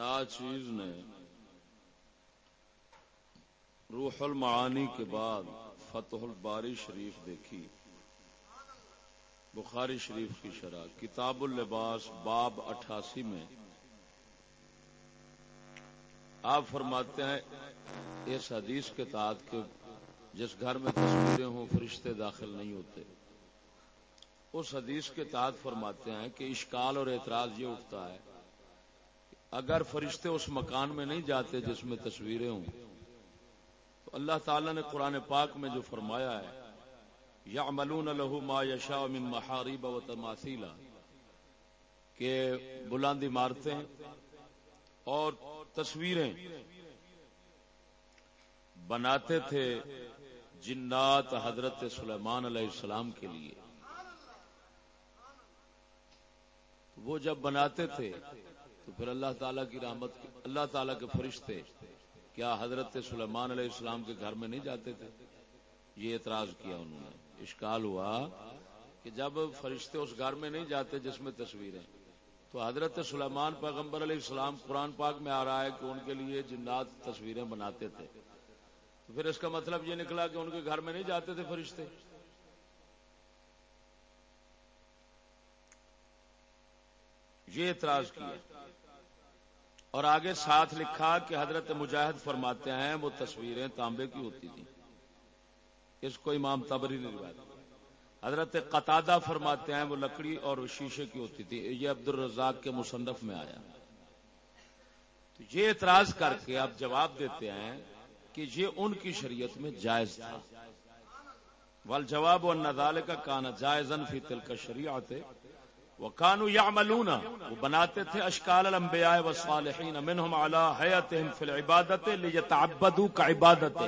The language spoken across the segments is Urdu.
ناچیز نے روح المعانی کے بعد فتح الباری شریف دیکھی۔ بخاری شریف کی شرح۔ کتاب اللباس باب اٹھاسی میں آپ فرماتے ہیں، اس حدیث کے تحت کہ جس گھر میں تصویریں ہوں، فرشتے داخل نہیں ہوتے۔ اس حدیث کے تحت فرماتے ہیں کہ اشکال اور اعتراض یہ اٹھتا ہے اگر فرشتے اس مکان میں نہیں جاتے جس میں تصویریں ہوں، تو اللہ تعالی نے قرآن پاک میں جو فرمایا ہے یا ملون ما یشا من محارب و تماثیلا کہ بلندی مارتے ہیں اور تصویریں بناتے تھے جنات حضرت سلیمان علیہ السلام کے لیے۔ وہ جب بناتے تھے تو پھر اللہ تعالیٰ کی رحمت اللہ تعالیٰ کے فرشتے کیا حضرت سلیمان علیہ السلام کے گھر میں نہیں جاتے تھے؟ یہ اعتراض کیا انہوں نے۔ اشکال ہوا کہ جب فرشتے اس گھر میں نہیں جاتے جس میں تصویریں تو حضرت سلیمان پیغمبر علیہ السلام قرآن پاک میں آ رہا ہے کہ ان کے لیے جنات تصویریں بناتے تھے۔ تو پھر اس کا مطلب یہ نکلا کہ ان کے گھر میں نہیں جاتے تھے فرشتے۔ یہ اعتراض کیا۔ اور آگے ساتھ لکھا کہ حضرت مجاہد فرماتے ہیں، وہ تصویریں تانبے کی ہوتی تھیں۔ اس کو امام تبری نے روایت حضرت قطادہ فرماتے ہیں، وہ لکڑی اور شیشے کی ہوتی تھی۔ یہ عبد الرزاق کے مصنف میں آیا۔ تو یہ اعتراض کر کے آپ جواب دیتے ہیں کہ یہ ان کی شریعت میں جائز تھا۔ وال جواب اور نظال کا کانا جائزن فی تل کا شریعت وہ کانو یا وہ بناتے تھے اشکال الانبیاء و صالحین منہم علی حیاتہم فی العبادت لیتعبدو کا عبادت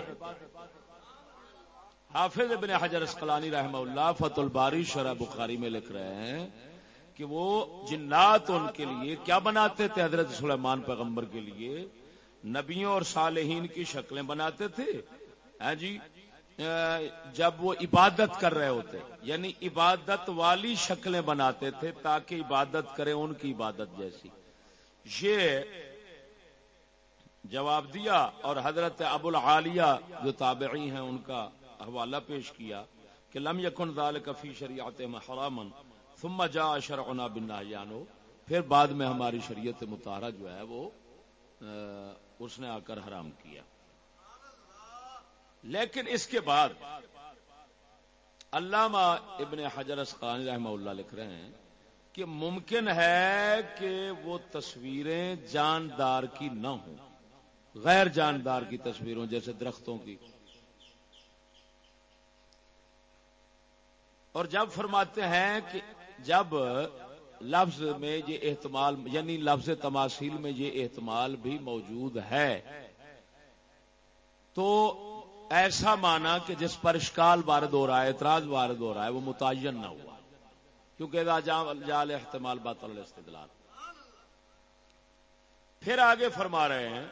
حافظ ابن حجر اسقلانی رحمہ اللہ فت الباری شرح بخاری میں لکھ رہے ہیں کہ وہ جنات ان کے لیے کیا بناتے تھے حضرت سلیمان پیغمبر کے لیے؟ نبیوں اور صالحین کی شکلیں بناتے تھے؟ ہاں جی جب وہ عبادت کر رہے ہوتے یعنی عبادت والی شکلیں بناتے تھے تاکہ عبادت کریں ان کی عبادت جیسی۔ یہ جواب دیا اور حضرت ابو العالیہ جو تابعی ہیں، ان کا حوالہ پیش کیا کہ لم یکن ذالک فی شریعت حراما، ثم جاء شرعنا بالنہیانو پھر بعد میں ہماری شریعت مطہرہ جو ہے، وہ اس نے آ کر حرام کیا۔ لیکن اس کے بعد علامہ ابن حجر اسقانی رحمہ اللہ لکھ رہے ہیں کہ ممکن ہے کہ وہ تصویریں جاندار کی نہ ہوں، غیر جاندار کی تصویروں جیسے درختوں کی۔ اور جب فرماتے ہیں کہ جب لفظ میں یہ احتمال یعنی لفظ تماثیل میں یہ احتمال بھی موجود ہے، تو ایسا مانا کہ جس پر اشکال وارد ہو رہا ہے، اعتراض وارد ہو رہا ہے، وہ متعین نہ ہوا۔ کیونکہ جال احتمال بات استدلال پھر آگے فرما رہے ہیں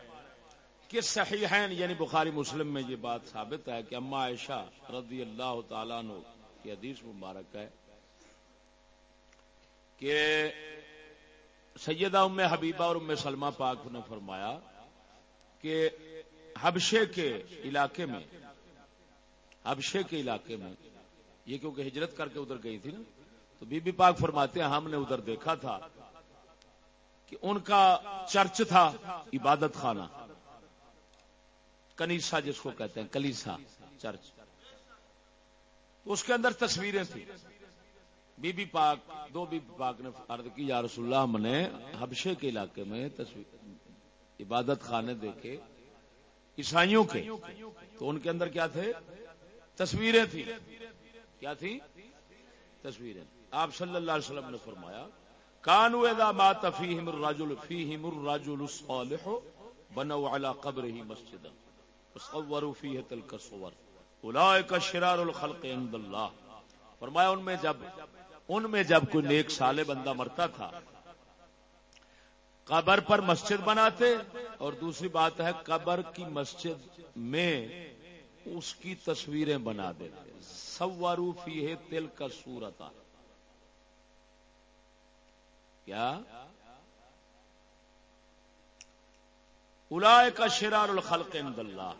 کہ صحیحین یعنی بخاری مسلم میں یہ بات ثابت ہے کہ اما عائشہ رضی اللہ تعالیٰ نے کی حدیث مبارک ہے کہ سیدہ ام حبیبہ اور ام سلمہ پاک نے فرمایا کہ حبشے کے علاقے میں، حبشے کے علاقے میں، یہ کیونکہ ہجرت کر کے ادھر گئی تھی نا، تو بی بی پاک فرماتے ہیں، ہم نے ادھر دیکھا تھا کہ ان کا چرچ تھا عبادت خانہ کنیسا جس کو کہتے ہیں، کلیسا چرچ۔ اس کے اندر تصویریں تھیں۔ بی بی پاک، دو بی بی پاک نے عرض کی، یا رسول اللہ، ہم نے حبشے کے علاقے میں تصویر، عبادت خانے دیکھے۔ عیسائیوں کے۔ تو ان کے اندر کیا تھے؟ تصویریں تھیں۔ کیا تھی تصویریں۔ آپ صلی اللہ علیہ وسلم نے فرمایا کانو اذا مات فیہم الرجل فیہم الرجل الصالح بنو علی قبرہ مسجدا وصوروا فیہ تلک الصور۔ کا شرار الخلق عند اللہ۔ فرمایا، ان میں جب ان میں جب کوئی نیک سالے بندہ مرتا تھا قبر پر مسجد بناتے اور دوسری بات ہے قبر کی مسجد میں اس کی تصویریں بنا دیتے سوارو فی ہے تل کا سورتا۔ کیا؟ الائے کا شرار الخلق عند اللہ۔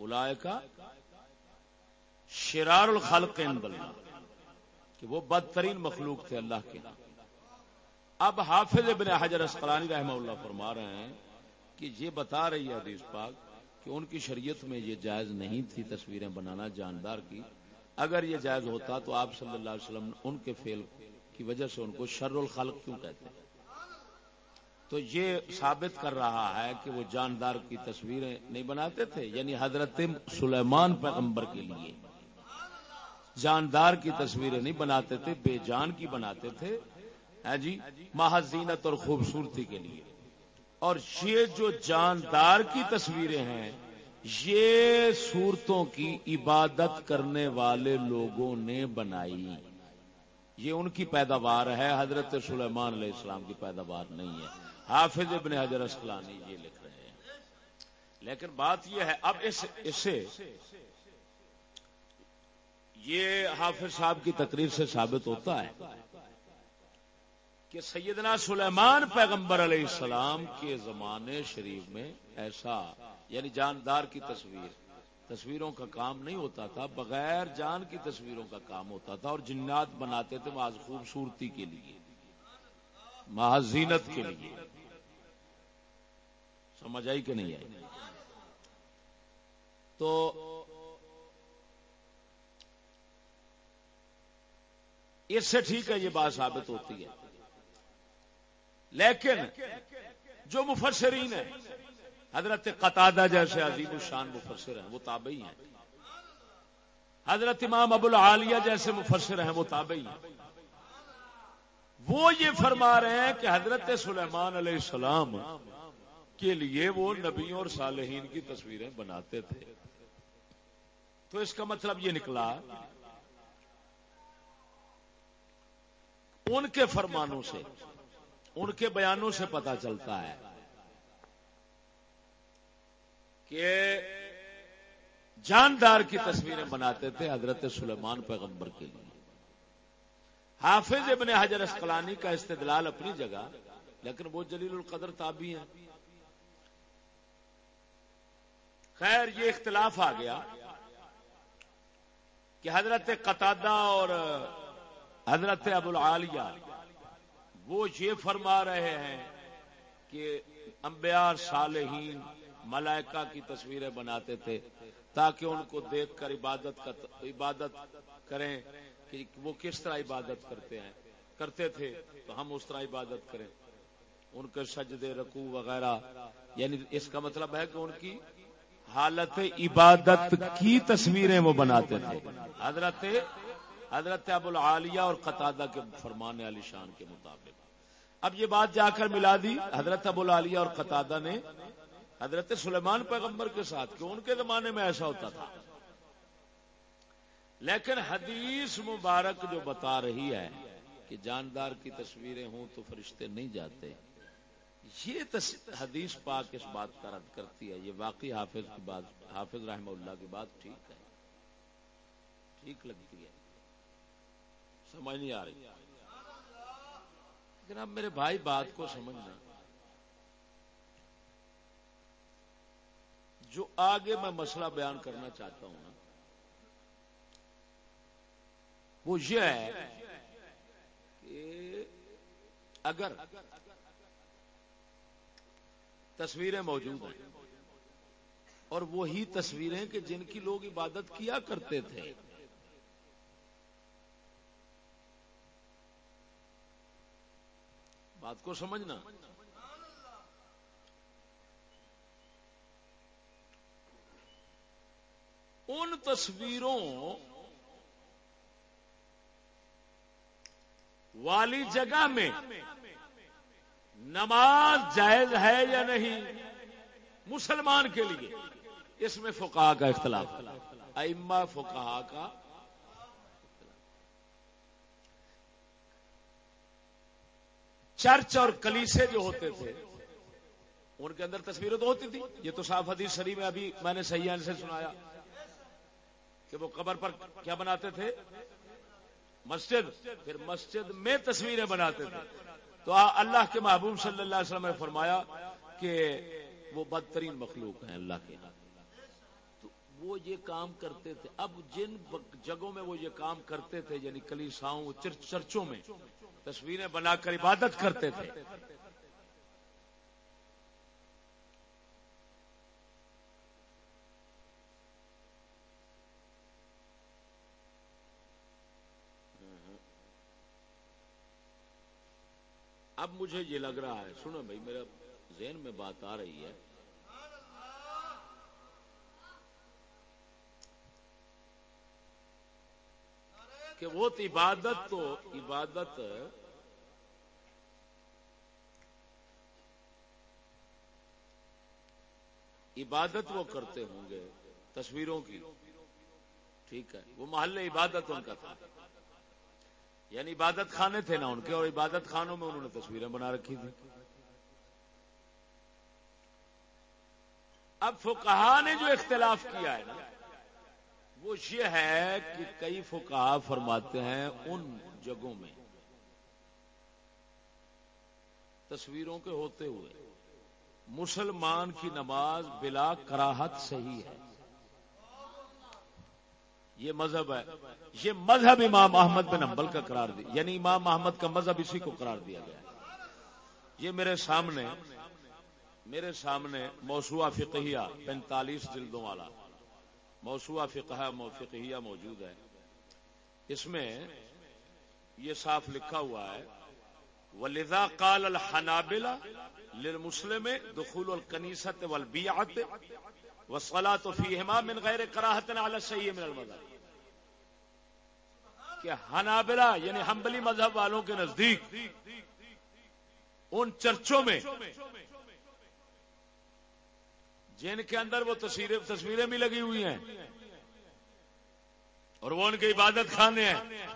الائے کا شرار الخلق عند اللہ۔ کہ وہ بدترین مخلوق تھے اللہ کے۔ اب حافظ ابن حجر اسقلانی رحمہ اللہ فرما رہے ہیں کہ یہ بتا رہی ہے حدیث پاک کہ ان کی شریعت میں یہ جائز نہیں تھی تصویریں بنانا جاندار کی۔ اگر یہ جائز ہوتا تو آپ صلی اللہ علیہ وسلم ان کے فیل کی وجہ سے ان کو شر الخلق کیوں کہتے ہیں؟ تو یہ ثابت کر رہا ہے کہ وہ جاندار کی تصویریں نہیں بناتے تھے یعنی حضرت سلیمان پیغمبر کے لیے۔ جاندار کی تصویریں نہیں بناتے تھے، بے جان کی بناتے تھے جی؟ محزینت اور خوبصورتی کے لیے۔ اور یہ جو جاندار کی تصویریں ہیں، یہ صورتوں کی عبادت کرنے والے لوگوں نے بنائی۔ یہ ان کی پیداوار ہے، حضرت سلیمان علیہ السلام کی پیداوار نہیں ہے۔ حافظ ابن حضر اسکلانی یہ لکھ رہے ہیں۔ لیکن بات یہ ہے، اب اس، اسے، یہ حافظ صاحب کی تقریر سے ثابت ہوتا ہے۔ کہ سیدنا سلیمان پیغمبر علیہ السلام کے زمانے شریف میں ایسا یعنی جاندار کی تصویر، تصویروں کا کام نہیں ہوتا تھا، بغیر جان کی تصویروں کا کام ہوتا تھا اور جنات بناتے تھے محض خوبصورتی کے لیے، محض زینت کے لیے۔ سمجھ آئی کہ نہیں آئی؟ تو اس سے ٹھیک ہے، یہ بات ثابت ہوتی ہے۔ لیکن جو مفسرین ہیں، حضرت قطادہ جیسے عظیم الشان مفسر ہیں، وہ تابعی ہیں۔ حضرت امام ابو العالیہ جیسے مفسر ہیں، وہ تابعی ہیں۔ وہ یہ فرما رہے ہیں کہ حضرت سلیمان علیہ السلام کے لیے وہ نبیوں اور صالحین کی تصویریں بناتے تھے۔ تو اس کا مطلب یہ نکلا ان کے فرمانوں سے ان کے بیانوں سے پتا چلتا ہے کہ جاندار کی تصویریں بناتے تھے حضرت سلیمان پیغمبر کے لیے۔ حافظ ابن حجر اسقلانی کا استدلال اپنی جگہ، لیکن وہ جلیل القدر تابی ہیں۔ خیر، یہ اختلاف آ گیا کہ حضرت قطادہ اور حضرت ابو العالیہ وہ یہ فرما رہے ہیں کہ انبیاء صالحین ملائکہ کی تصویریں بناتے تھے تاکہ ان کو دیکھ کر عبادت عبادت کریں کہ وہ کس طرح عبادت کرتے ہیں۔ کرتے تھے تو ہم اس طرح عبادت کریں۔ ان کے سجدے، رکوع وغیرہ یعنی اس کا مطلب ہے کہ ان کی حالت عبادت کی تصویریں وہ بناتے تھے۔ حضرت حضرت ابو العالیہ اور قطادہ کے فرمان علی شان کے مطابق۔ اب یہ بات جا کر ملا دی، حضرت ابو العالیہ اور قطادہ نے حضرت سلیمان پیغمبر کے ساتھ، کہ ان کے زمانے میں ایسا ہوتا تھا۔ لیکن حدیث مبارک جو بتا رہی ہے کہ جاندار کی تصویریں ہوں تو فرشتے نہیں جاتے، یہ حدیث پاک اس بات کا رد کرتی ہے۔ یہ واقعی حافظ کی بات، حافظ رحمہ اللہ کی بات ٹھیک ہے۔ ٹھیک لگتی ہے۔ سمجھ نہیں آ رہی۔ لیکن اب میرے بھائی، بات کو سمجھنا۔ جو آگے میں مسئلہ بیان کرنا چاہتا ہوں وہ یہ ہے کہ اگر تصویریں موجود ہیں، اور وہی تصویریں کہ جن کی لوگ عبادت کیا کرتے تھے بات کو سمجھنا۔ ان تصویروں والی جگہ میں نماز جائز ہے یا نہیں؟ مسلمان کے لیے۔ اس میں فقہ کا اختلاف۔ اما فقہ کا چرچ اور کلیسے جو ہوتے تھے، ان کے اندر تصویریں تو ہوتی تھی یہ تو صاف حدیث شریف میں ابھی میں نے سیاح سے سنایا کہ وہ قبر پر کیا بناتے تھے؟ مسجد۔ پھر مسجد میں تصویریں بناتے تھے۔ تو اللہ کے محبوب صلی اللہ علیہ وسلم نے فرمایا کہ وہ بدترین مخلوق ہیں اللہ کے ہاں۔ تو وہ یہ کام کرتے تھے۔ اب جن جگہوں میں وہ یہ کام کرتے تھے یعنی کلیساؤں چرچوں میں تصویریں بنا کر عبادت کرتے تھے۔ اب مجھے یہ لگ رہا ہے، سنو بھائی، میرا ذہن میں بات آ رہی ہے۔ کہ وہ عبادت تو عبادت عبادت وہ کرتے ہوں گے تصویروں کی۔ ٹھیک ہے۔ وہ محل عبادت ان کا تھا۔ یعنی عبادت خانے تھے نا ان کے اور عبادت خانوں میں انہوں نے تصویریں بنا رکھی تھی اب فکہ نے جو اختلاف کیا ہے نا وہ یہ ہے کہ کئی فکہ فرماتے ہیں ان جگہوں میں تصویروں کے ہوتے ہوئے مسلمان کی نماز بلا کراہت صحیح ہے۔ یہ مذہب ہے۔ یہ مذہب امام احمد بن حنبل کا قرار دیا یعنی امام احمد کا مذہب اسی کو قرار دیا گیا۔ یہ میرے سامنے میرے سامنے موسوا فقہیہ پینتالیس جلدوں والا موسوا فقہ فقہیہ موجود ہے۔ اس میں یہ صاف لکھا ہوا ہے ولدا قال الحنابلہ للمسلم دخول الکنیست والبیعت وسلا تو فیہما من غیر کراہت علی صحیح من المذہب کہ ہنابلہ یعنی ہمبلی مذہب والوں کے نزدیک ان چرچوں میں جن کے اندر وہ تصویریں تصویریں بھی لگی ہوئی ہیں۔ اور وہ ان کے عبادت خانے ہیں۔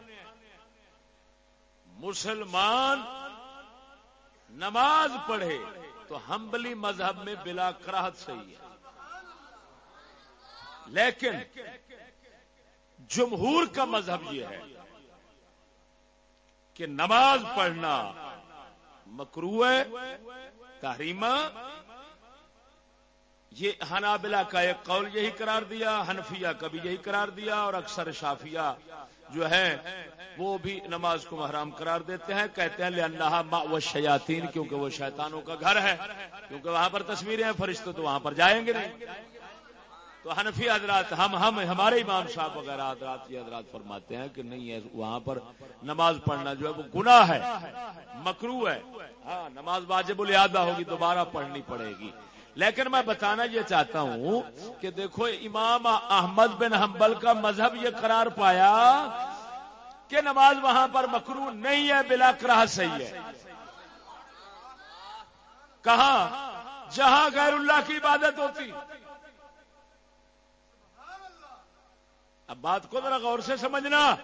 مسلمان نماز پڑھے تو ہمبلی مذہب میں بلا کراہت صحیح ہے۔ لیکن جمہور کا مذہب یہ ہے کہ نماز پڑھنا مکرو تحریمہ یہ حنابلہ کا ایک قول یہی قرار دیا، حنفیہ کا بھی یہی قرار دیا اور اکثر شافیہ جو ہے وہ بھی نماز کو محرام قرار دیتے ہیں، کہتے ہیں اللہ وہ شیاتین کیونکہ وہ شیطانوں کا گھر ہے، کیونکہ وہاں پر تصویریں ہیں، فرشتے تو وہاں پر جائیں گے نہیں۔ تو حنفی حضرات، ہم ہم، ہمارے امام صاحب وغیرہ حضرات یہ حضرات فرماتے ہیں کہ نہیں ہے، وہاں پر نماز پڑھنا جو ہے وہ گناہ ہے مکرو ہے۔ ہاں نماز واجب الیادہ ہوگی، دوبارہ پڑھنی پڑے گی۔ لیکن میں بتانا یہ چاہتا ہوں کہ دیکھو، امام احمد بن حنبل کا مذہب یہ قرار پایا کہ نماز وہاں پر مکرو نہیں ہے، بلا کراہ صحیح ہے۔ کہاں؟ جہاں غیر اللہ کی عبادت ہوتی۔ اب بات کو ذرا غور سے سمجھنا۔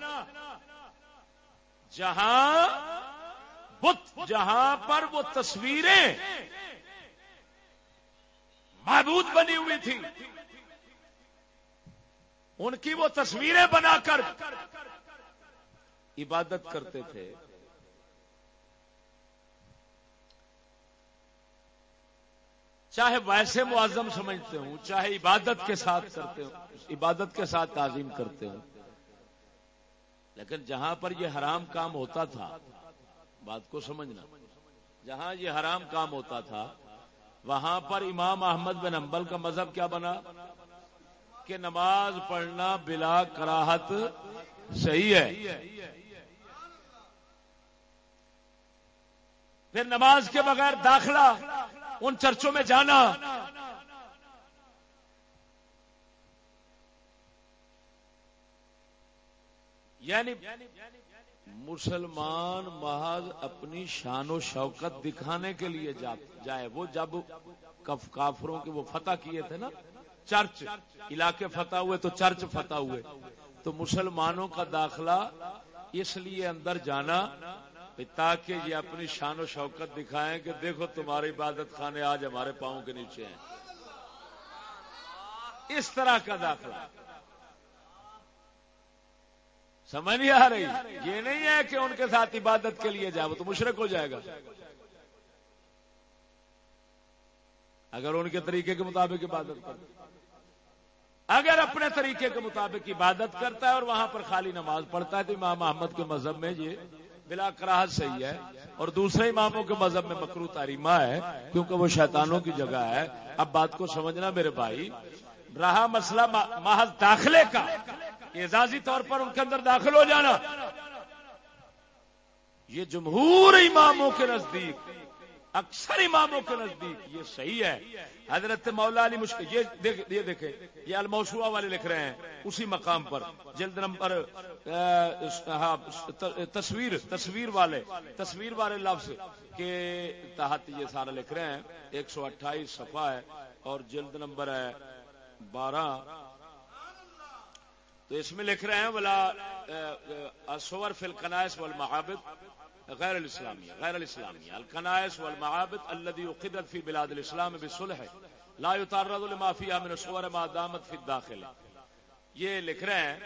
جہاں بت، جہاں پر وہ تصویریں معبود بنی ہوئی تھی۔ ان کی وہ تصویریں بنا کر عبادت کرتے تھے۔ چاہے ویسے معظم سمجھتے ہوں، چاہے عبادت کے ساتھ کرتے ہوں، عبادت کے ساتھ تعظیم کرتے ہوں۔ لیکن جہاں پر یہ حرام کام ہوتا تھا، بات کو سمجھنا، جہاں یہ حرام کام ہوتا تھا وہاں پر امام احمد بن امبل کا مذہب کیا بنا؟ کہ نماز پڑھنا بلا کراہت صحیح ہے۔ پھر نماز کے بغیر داخلہ ان چرچوں میں جانا۔ یعنی مسلمان محض اپنی شان و شوکت دکھانے کے لیے جائے۔ وہ جب کافروں کے وہ فتح کیے تھے نا، چرچ، علاقے فتح ہوئے تو چرچ فتح ہوئے۔ تو مسلمانوں کا داخلہ اس لیے اندر جانا تاکہ یہ اپنی شان و شوکت دکھائیں کہ دیکھو تمہاری عبادت خانے آج ہمارے پاؤں کے نیچے ہیں۔ اس طرح کا داخلہ۔ سمجھ نہیں آ رہی؟ یہ نہیں ہے کہ ان کے ساتھ عبادت کے لیے جائے وہ تو مشرق ہو جائے گا۔ اگر ان کے طریقے کے مطابق عبادت کرتا اگر اپنے طریقے کے مطابق عبادت کرتا ہے اور وہاں پر خالی نماز پڑھتا ہے تو امام محمد کے مذہب میں یہ بلا کراہت صحیح ہے۔ اور دوسرے اماموں کے مذہب میں مکرو تاریمہ ہے، کیونکہ وہ شیطانوں کی جگہ ہے۔ اب بات کو سمجھنا میرے بھائی، رہا مسئلہ محض داخلے کا۔ اعزازی طور پر ان کے اندر داخل ہو جانا۔ یہ جمہور اماموں کے نزدیک، اکثر اماموں کے نزدیک یہ صحیح ہے۔ حضرت مولا علی مشکل یہ دیکھیں، یہ الموسوا والے لکھ رہے ہیں اسی مقام پر۔ جلد نمبر ہاں، تصویر تصویر والے تصویر والے لفظ کے تحت یہ سارا لکھ رہے ہیں۔ ایک سو اٹھائیس صفحہ ہے اور جلد نمبر ہے بارہ۔ تو اس میں لکھ رہے ہیں بلا سور فل کنائس والمعابد غیر الاسلامیہ غیر الاسلامیہ الکنائس والمعابد الذي اقدت في بلاد الاسلام بالصلح لا يتعرض لما فيها من الصور ما دامت في الداخل. یہ لکھ رہے ہیں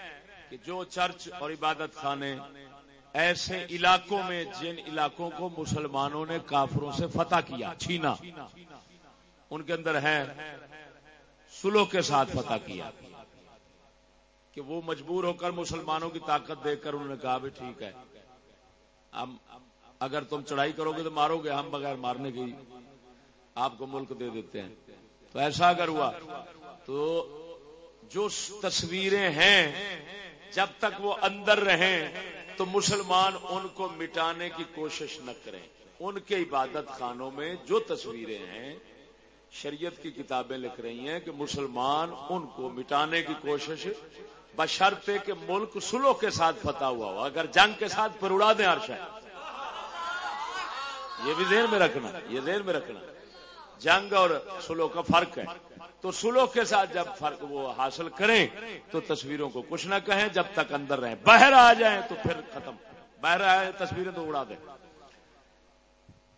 کہ جو چرچ اور عبادت خانے ایسے علاقوں میں، جن علاقوں کو مسلمانوں نے کافروں سے فتح کیا، چھینا، ان کے اندر ہے سلو کے ساتھ فتح کیا۔ کہ وہ مجبور ہو کر مسلمانوں کی طاقت دیکھ کر انہوں نے کہا بھی ٹھیک ہے۔ ہم اگر تم چڑھائی کرو گے تو مارو گے، ہم بغیر مارنے کی آپ کو ملک دے دیتے ہیں۔ تو ایسا اگر ہوا تو جو تصویریں ہیں، جب تک وہ اندر رہیں، تو مسلمان ان کو مٹانے کی کوشش نہ کریں۔ ان کے عبادت خانوں میں جو تصویریں ہیں، شریعت کی کتابیں لکھ رہی ہیں کہ مسلمان ان کو مٹانے کی کوشش بشرتے کہ ملک سلو کے ساتھ فتح ہوا ہوا اگر جنگ کے ساتھ پر اڑا دیں ہر شاید یہ بھی ذہن میں رکھنا، یہ ذہن میں رکھنا۔ جنگ اور سلو کا فرق ہے۔ تو سلو کے ساتھ جب فرق وہ حاصل کریں، تو تصویروں کو کچھ نہ کہیں، جب تک اندر رہیں۔ باہر آ جائیں تو پھر ختم۔ باہر آئے، تصویریں تو اڑا دیں۔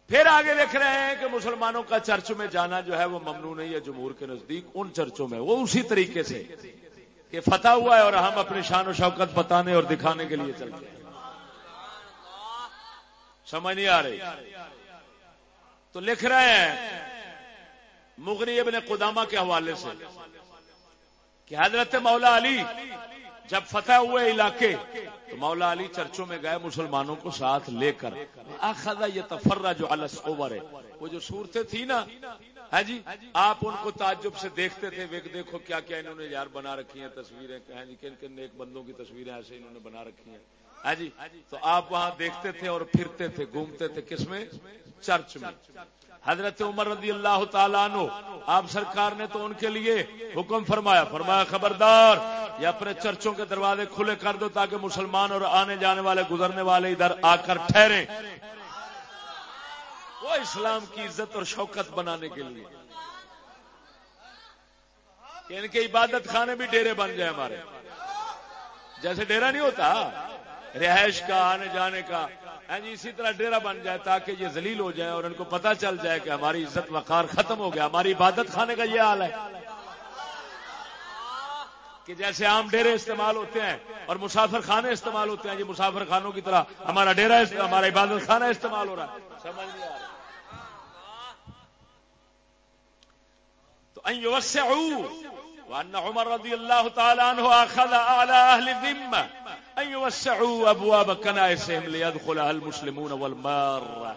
پھر آگے دیکھ رہے ہیں کہ مسلمانوں کا چرچ میں جانا جو ہے وہ ممنوع نہیں ہے، جمہور کے نزدیک ان چرچوں میں۔ وہ اسی طریقے سے۔ کہ فتح ہوا ہے اور ہم اپنی شان و شوکت بتانے اور دکھانے کے لیے چلتے ہیں۔ سمجھ نہیں آ رہی؟ تو لکھ رہے ہیں مغنی ابن قدامہ کے حوالے سے کہ حضرت مولا علی جب فتح ہوئے علاقے، تو مولا علی چرچوں میں گئے مسلمانوں کو ساتھ لے کر۔ آخذ یہ تفرہ جو السور ہے وہ جو صورتیں تھی نا ہے جی؟ آپ ان کو تعجب سے دیکھتے تھے، ویک دیکھو کیا کیا انہوں نے یار بنا رکھی ہیں، تصویریں جی کن کن ایک بندوں کی تصویریں ایسے انہوں نے بنا رکھی ہیں۔ ہے جی؟ تو آپ وہاں دیکھتے تھے اور پھرتے تھے، گھومتے تھے کس میں؟ چرچ میں۔ حضرت عمر رضی اللہ تعالیٰ عنہ، آپ سرکار نے تو ان کے لیے حکم فرمایا فرمایا خبردار یا اپنے چرچوں کے دروازے کھلے کر دو تاکہ مسلمان اور آنے جانے والے، گزرنے والے ادھر آ کر ٹھہرے وہ اسلام کی عزت اور شوکت بنانے کے لیے۔ یعنی ان کے عبادت خانے بھی ڈیرے بن جائے ہمارے۔ جیسے ڈیرا نہیں ہوتا، رہائش کا، آنے جانے کا۔ ہاں جی اسی طرح ڈیرا بن جائے تاکہ یہ ذلیل ہو جائے اور ان کو پتا چل جائے کہ ہماری عزت وقار ختم ہو گیا۔ ہماری عبادت خانے کا یہ حال ہے کہ جیسے عام ڈیرے استعمال ہوتے ہیں اور مسافر خانے استعمال ہوتے ہیں۔ یہ مسافر خانوں کی طرح ہمارا ڈیرا ہمارا عبادت خانہ استعمال ہو رہا ہے۔ سمجھ نہیں آ رہا۔ تو وأن عمر رضي الله تعالى عنه أخذ على أهل الذمة. أن يوسعوا أبواب كنائسهم ليدخلها المسلمون والمارة.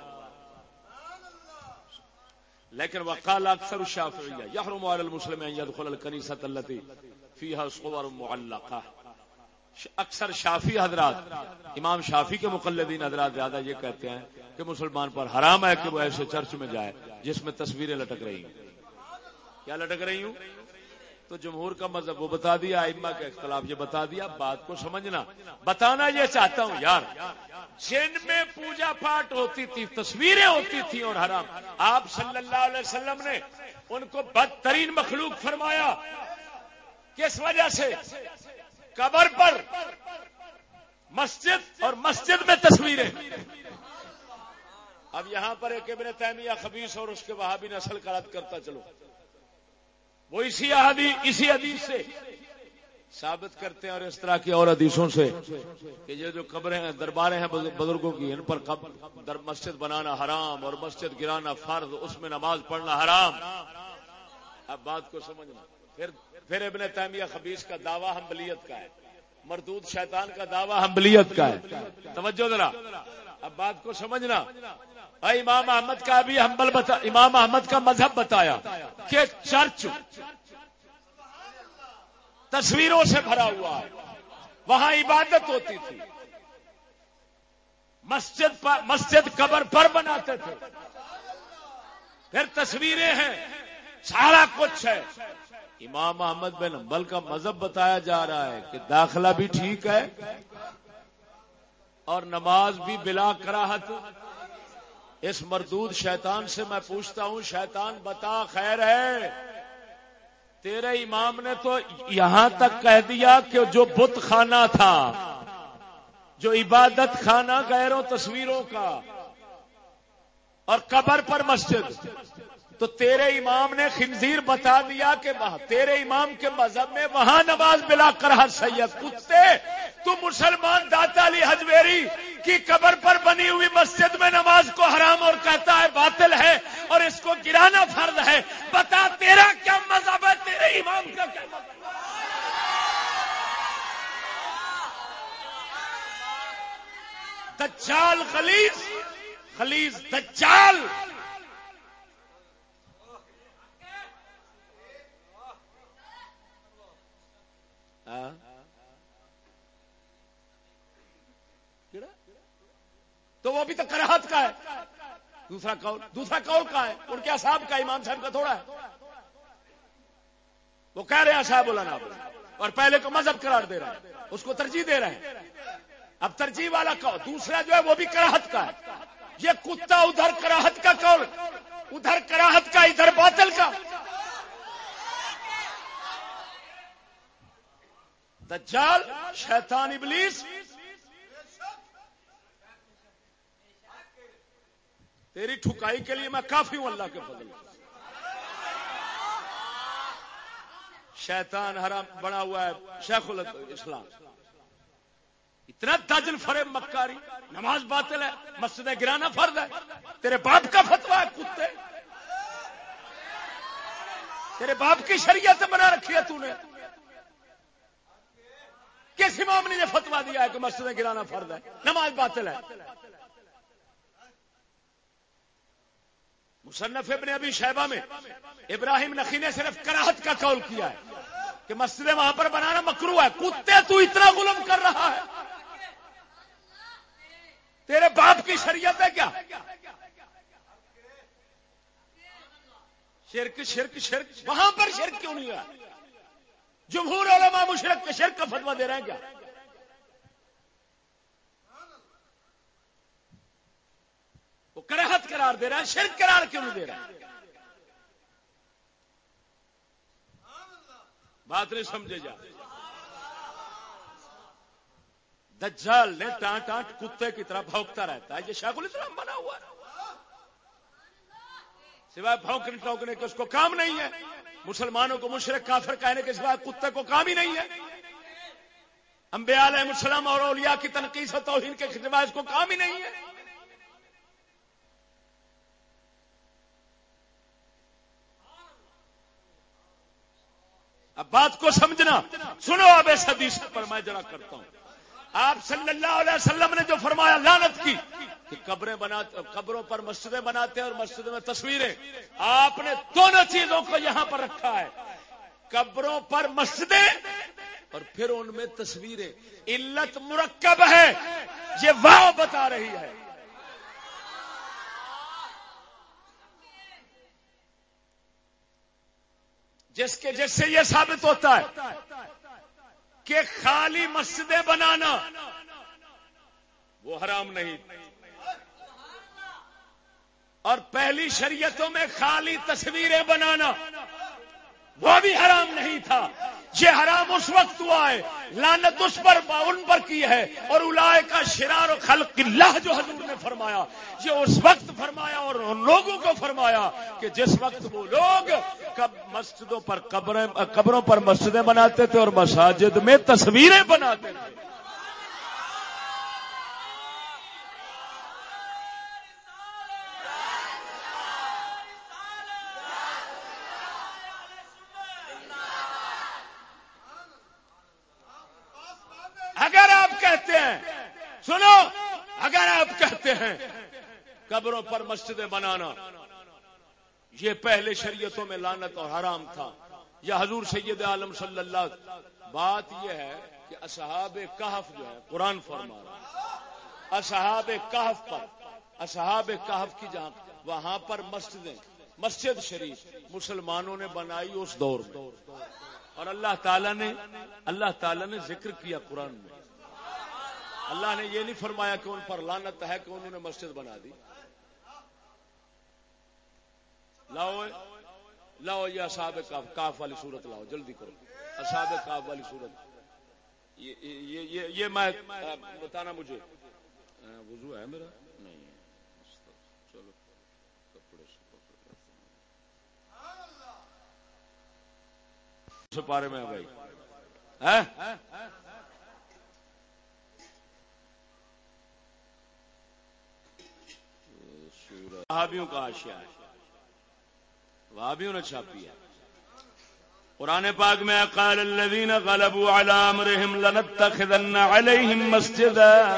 لكن وقال أكثر الشافعية، يحرم على المسلم أن يدخل الكنيسة التي فيها صور معلقة. اکثر شافی حضرات، امام شافی کے مقلدین حضرات زیادہ یہ کہتے ہیں کہ مسلمان پر حرام ہے کہ وہ ایسے چرچ میں جائے جس میں تصویریں لٹک رہی ہیں۔ کیا لٹک رہی ہوں؟ تو جمہور کا مذہب وہ بتا دیا اما کا اختلاف یہ بتا دیا، بات کو سمجھنا۔ بتانا یہ چاہتا ہوں، یار، جن میں پوجا پاٹ ہوتی تھی، تصویریں ہوتی تھی اور حرام، آپ صلی اللہ علیہ وسلم نے ان کو بدترین مخلوق فرمایا۔ کس وجہ سے؟ قبر پر۔ مسجد اور مسجد میں تصویریں۔ اب یہاں پر ایک ابن تیمیہ خبیص اور اس کے وہاں بھی نسل کا رد کرتا چلو۔ وہ اسی حدیث اسی حدیث سے ثابت کرتے ہیں اور اس طرح کی اور حدیثوں سے کہ یہ جو قبریں ہیں، درباریں ہیں بزرگوں کی، ان پر در مسجد بنانا حرام اور مسجد گرانا فرض، اس میں نماز پڑھنا حرام۔ اب بات کو سمجھنا۔ پھر پھر ابن تیمیہ خبیص کا دعویٰ حنبلیت کا ہے۔ مردود شیطان کا دعویٰ حنبلیت کا ہے۔ توجہ ذرا۔ اب بات کو سمجھنا۔ امام احمد کا بھی حنبل بتا، امام احمد کا مذہب بتایا کہ چرچ تصویروں سے بھرا ہوا ہے۔ وہاں عبادت ہوتی تھی۔ مسجد پر مسجد قبر پر بناتے تھے۔ پھر تصویریں ہیں۔ سارا کچھ ہے۔ امام احمد بن امبل کا مذہب بتایا جا رہا ہے کہ داخلہ بھی ٹھیک ہے اور نماز بھی بلا کراہت۔ اس مردود شیطان سے میں پوچھتا ہوں، شیطان بتا خیر ہے۔ تیرے امام نے تو یہاں تک کہہ دیا کہ جو بت خانہ تھا، جو عبادت خانہ غیروں تصویروں کا، اور قبر پر مسجد۔ تو تیرے امام نے خنزیر بتا دیا کہ وہاں تیرے امام کے مذہب میں وہاں نماز بلا کر ہر سید کتے، تو مسلمان داتا علی حجویری کی قبر پر بنی ہوئی مسجد میں نماز کو حرام اور کہتا ہے باطل ہے اور اس کو گرانا فرض ہے۔ بتا تیرا کیا مذہب ہے؟ تیرے امام کا کیا مذہب دجال خلیز خلیز دجال۔ تو وہ بھی تو کراہت کا ہے۔ دوسرا قول دوسرا قول کا ہے۔ ان کے صاحب کا، امام صاحب کا تھوڑا ہے۔ وہ کہہ رہے ہیں صاحب بولانا اور پہلے کو مذہب قرار دے رہا ہے اس کو ترجیح دے رہے ہیں۔ اب ترجیح والا قول دوسرا جو ہے وہ بھی کراہت کا ہے۔ یہ کتا ادھر کراہت کا قول، ادھر کراہت کا، ادھر باطل کا۔ دجال، شیطان ابلیس۔ تیری ٹھکائی کے لیے میں کافی ہوں اللہ کے فضل۔ شیطان حرام بنا ہوا ہے، شیخ الاسلام۔ اتنا تاجل فرے مکاری، نماز باطل ہے، مسجد گرانا فرد ہے۔ تیرے باپ کا فتوا ہے، کتے۔ تیرے باپ کی شریعت بنا رکھی ہے تو نے۔ کس امام نے یہ فتوا دیا ہے کہ مسجد گرانا فرد ہے، نماز باطل ہے۔ مصنف ابن ابھی شہبہ میں ابراہیم نقی نے صرف کراہت کا قول کیا ہے کہ مسجد وہاں پر بنانا مکرو ہے۔ کتے تو اتنا غلم کر رہا ہے۔ تیرے باپ کی شریعت ہے کیا؟ شرک شرک شرک۔ وہاں پر شرک کیوں نہیں ہے جمہور علماء مشرق کے شرک کا فتوا دے رہے ہیں کیا؟ وہ کرہت قرار دے رہا ہے شرک قرار کیوں نہیں دے رہا بات نہیں سمجھے جا۔ دجال نے ٹانٹ ٹانٹ کتے کی طرح بھونکتا رہتا ہے، یہ شاہ الاسلام بنا ہوا ہے۔ سوائے بھونکنے ٹوکنے کے اس کو کام نہیں ہے۔ مسلمانوں کو مشرق کافر کہنے کے سوائے کتے کو کام ہی نہیں ہے۔ انبیاء علیہ السلام اور اولیاء کی تنقید و توہین کے سوائے اس کو کام ہی نہیں ہے۔ اب بات کو سمجھنا۔ سنو اب اس حدیث پر میں جرا کرتا ہوں۔ آپ صلی اللہ علیہ وسلم نے جو فرمایا لانت کی کہ قبریں بناتے قبروں پر مسجدیں بناتے ہیں اور مسجد میں تصویریں۔ آپ نے دونوں چیزوں کو یہاں پر رکھا ہے۔ قبروں پر مسجدیں اور پھر ان میں تصویریں۔ علت مرکب ہے۔ یہ واہ بتا رہی ہے۔ جس کے جس سے یہ ثابت ہوتا ہے کہ خالی مسجدیں بنانا وہ حرام نہیں۔ اور پہلی شریعتوں میں خالی تصویریں بنانا۔ وہ بھی حرام نہیں تھا۔ یہ حرام اس وقت ہوا ہے۔ لانت اس پر ان پر کی ہے۔ اور الائے کا شرار و خلق اللہ جو حضور نے فرمایا، یہ اس وقت فرمایا اور ان لوگوں کو فرمایا کہ جس وقت وہ لوگ مسجدوں پر قبریں، قبروں پر مسجدیں بناتے تھے اور مساجد میں تصویریں بناتے تھے سنو اگر آپ کہتے ہیں. قبروں پر مسجدیں بنانا. یہ پہلے شریعتوں میں لانت اور حرام تھا. یا حضور سید عالم صلی اللہ بات یہ ہے کہ اصحاب کہف جو ہے قرآن فرما رہا اصحاب کہف پر، اصحاب کہف کی جہاں وہاں پر مسجدیں، مسجد شریف مسلمانوں نے بنائی اس دور میں. اور اللہ تعالی نے اللہ تعالی نے ذکر کیا قرآن میں. اللہ نے یہ نہیں فرمایا کہ ان پر لانت ہے کہ انہوں نے مسجد بنا دی۔ لاؤ لاؤ یہ اصحاب کاف والی صورت لاؤ، جلدی کرو۔ اصحاب کاف والی صورت۔ یہ میں، بتانا مجھے۔ وضو ہے میرا؟ نہیں چلو، کپڑے سے پارے میں بھائی وہابیوں کا آشیا ہے۔ وہابیوں نے چھاپی ہے۔ قرآن پاک میں قال الذين غلبوا على امرهم لنتخذن عليهم مسجدا۔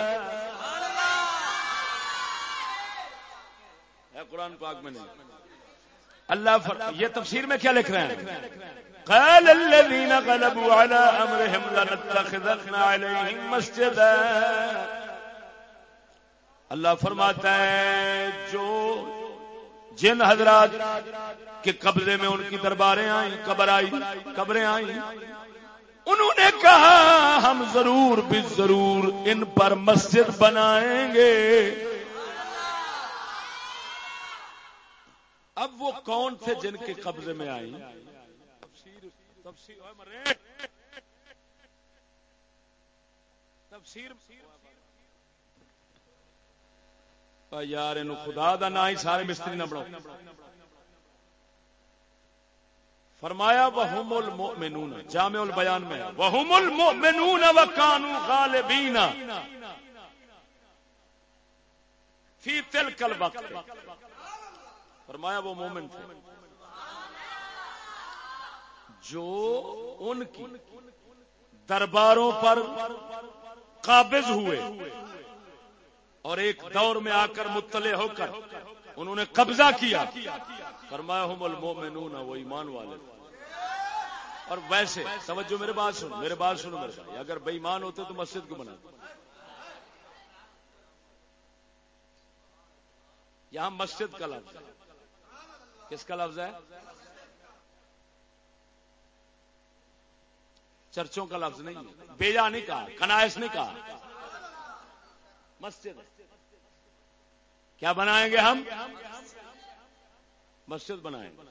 ہے، قرآن پاک میں نہیں۔ اللہ فر... یہ تفسیر میں کیا لکھ رہے ہیں؟ قال الذين غلبوا على امرهم لنتخذن عليهم مسجدا۔ اللہ فرماتا ہے، جو جن حضرات کے قبضے میں ان کی درباریں آئیں، قبر آئی، قبریں آئیں، انہوں نے کہا، ہم ضرور بھی ضرور ان پر مسجد بنائیں گے۔ اب وہ کون تھے جن کے قبضے میں آئی تفسیر یار ان خدا دا نہ ہی سارے مستری نہ بڑھو فرمایا وہم المؤمنون جامع البیان میں وہم المؤمنون وکانوا غالبین فی تلک الوقت فرمایا وہ مومن تھے جو ان کی درباروں پر قابض ہوئے اور ایک دور میں آ کر مطلع ہو کر انہوں نے قبضہ کیا۔ فرمایا ہم المومنون وہ ایمان والے۔ اور ویسے سمجھو میرے بات سنو میرے بات سنو میرے بھائی، اگر بے ایمان ہوتے تو مسجد کو بنا یہاں مسجد کا لفظ ہے۔ کس کا لفظ ہے؟ چرچوں کا لفظ نہیں بیجا نہیں کہا، کنائس نہیں کہا۔ مسجد کیا بنائیں گے ہم؟ مسجد بنائیں گے۔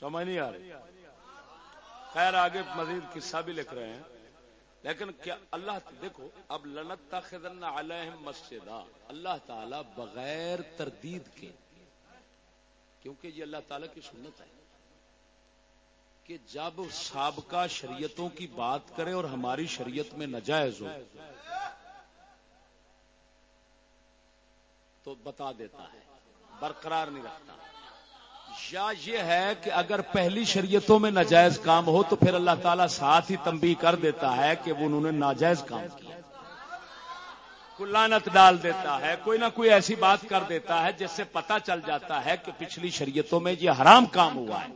سمجھ نہیں آ رہی۔ خیر، آگے مزید قصہ بھی لکھ رہے ہیں۔ لیکن کیا اللہ دیکھو، اب لنت خدن علیہم مسجد اللہ تعالی بغیر تردید کے، کیونکہ یہ اللہ تعالی کی سنت ہے، کہ جب سابقہ شریعتوں کی بات کرے اور ہماری شریعت میں نجائز ہو، تو بتا دیتا ہے، برقرار نہیں رکھتا۔ یا یہ ہے کہ اگر پہلی شریعتوں میں ناجائز کام ہو تو پھر اللہ تعالیٰ ساتھ ہی تنبیہ کر دیتا ہے کہ وہ انہوں نے ناجائز کام کیا لانت ڈال دیتا ہے، کوئی نہ کوئی ایسی بات کر دیتا ہے جس سے پتا چل جاتا ہے کہ پچھلی شریعتوں میں یہ حرام کام ہوا ہے۔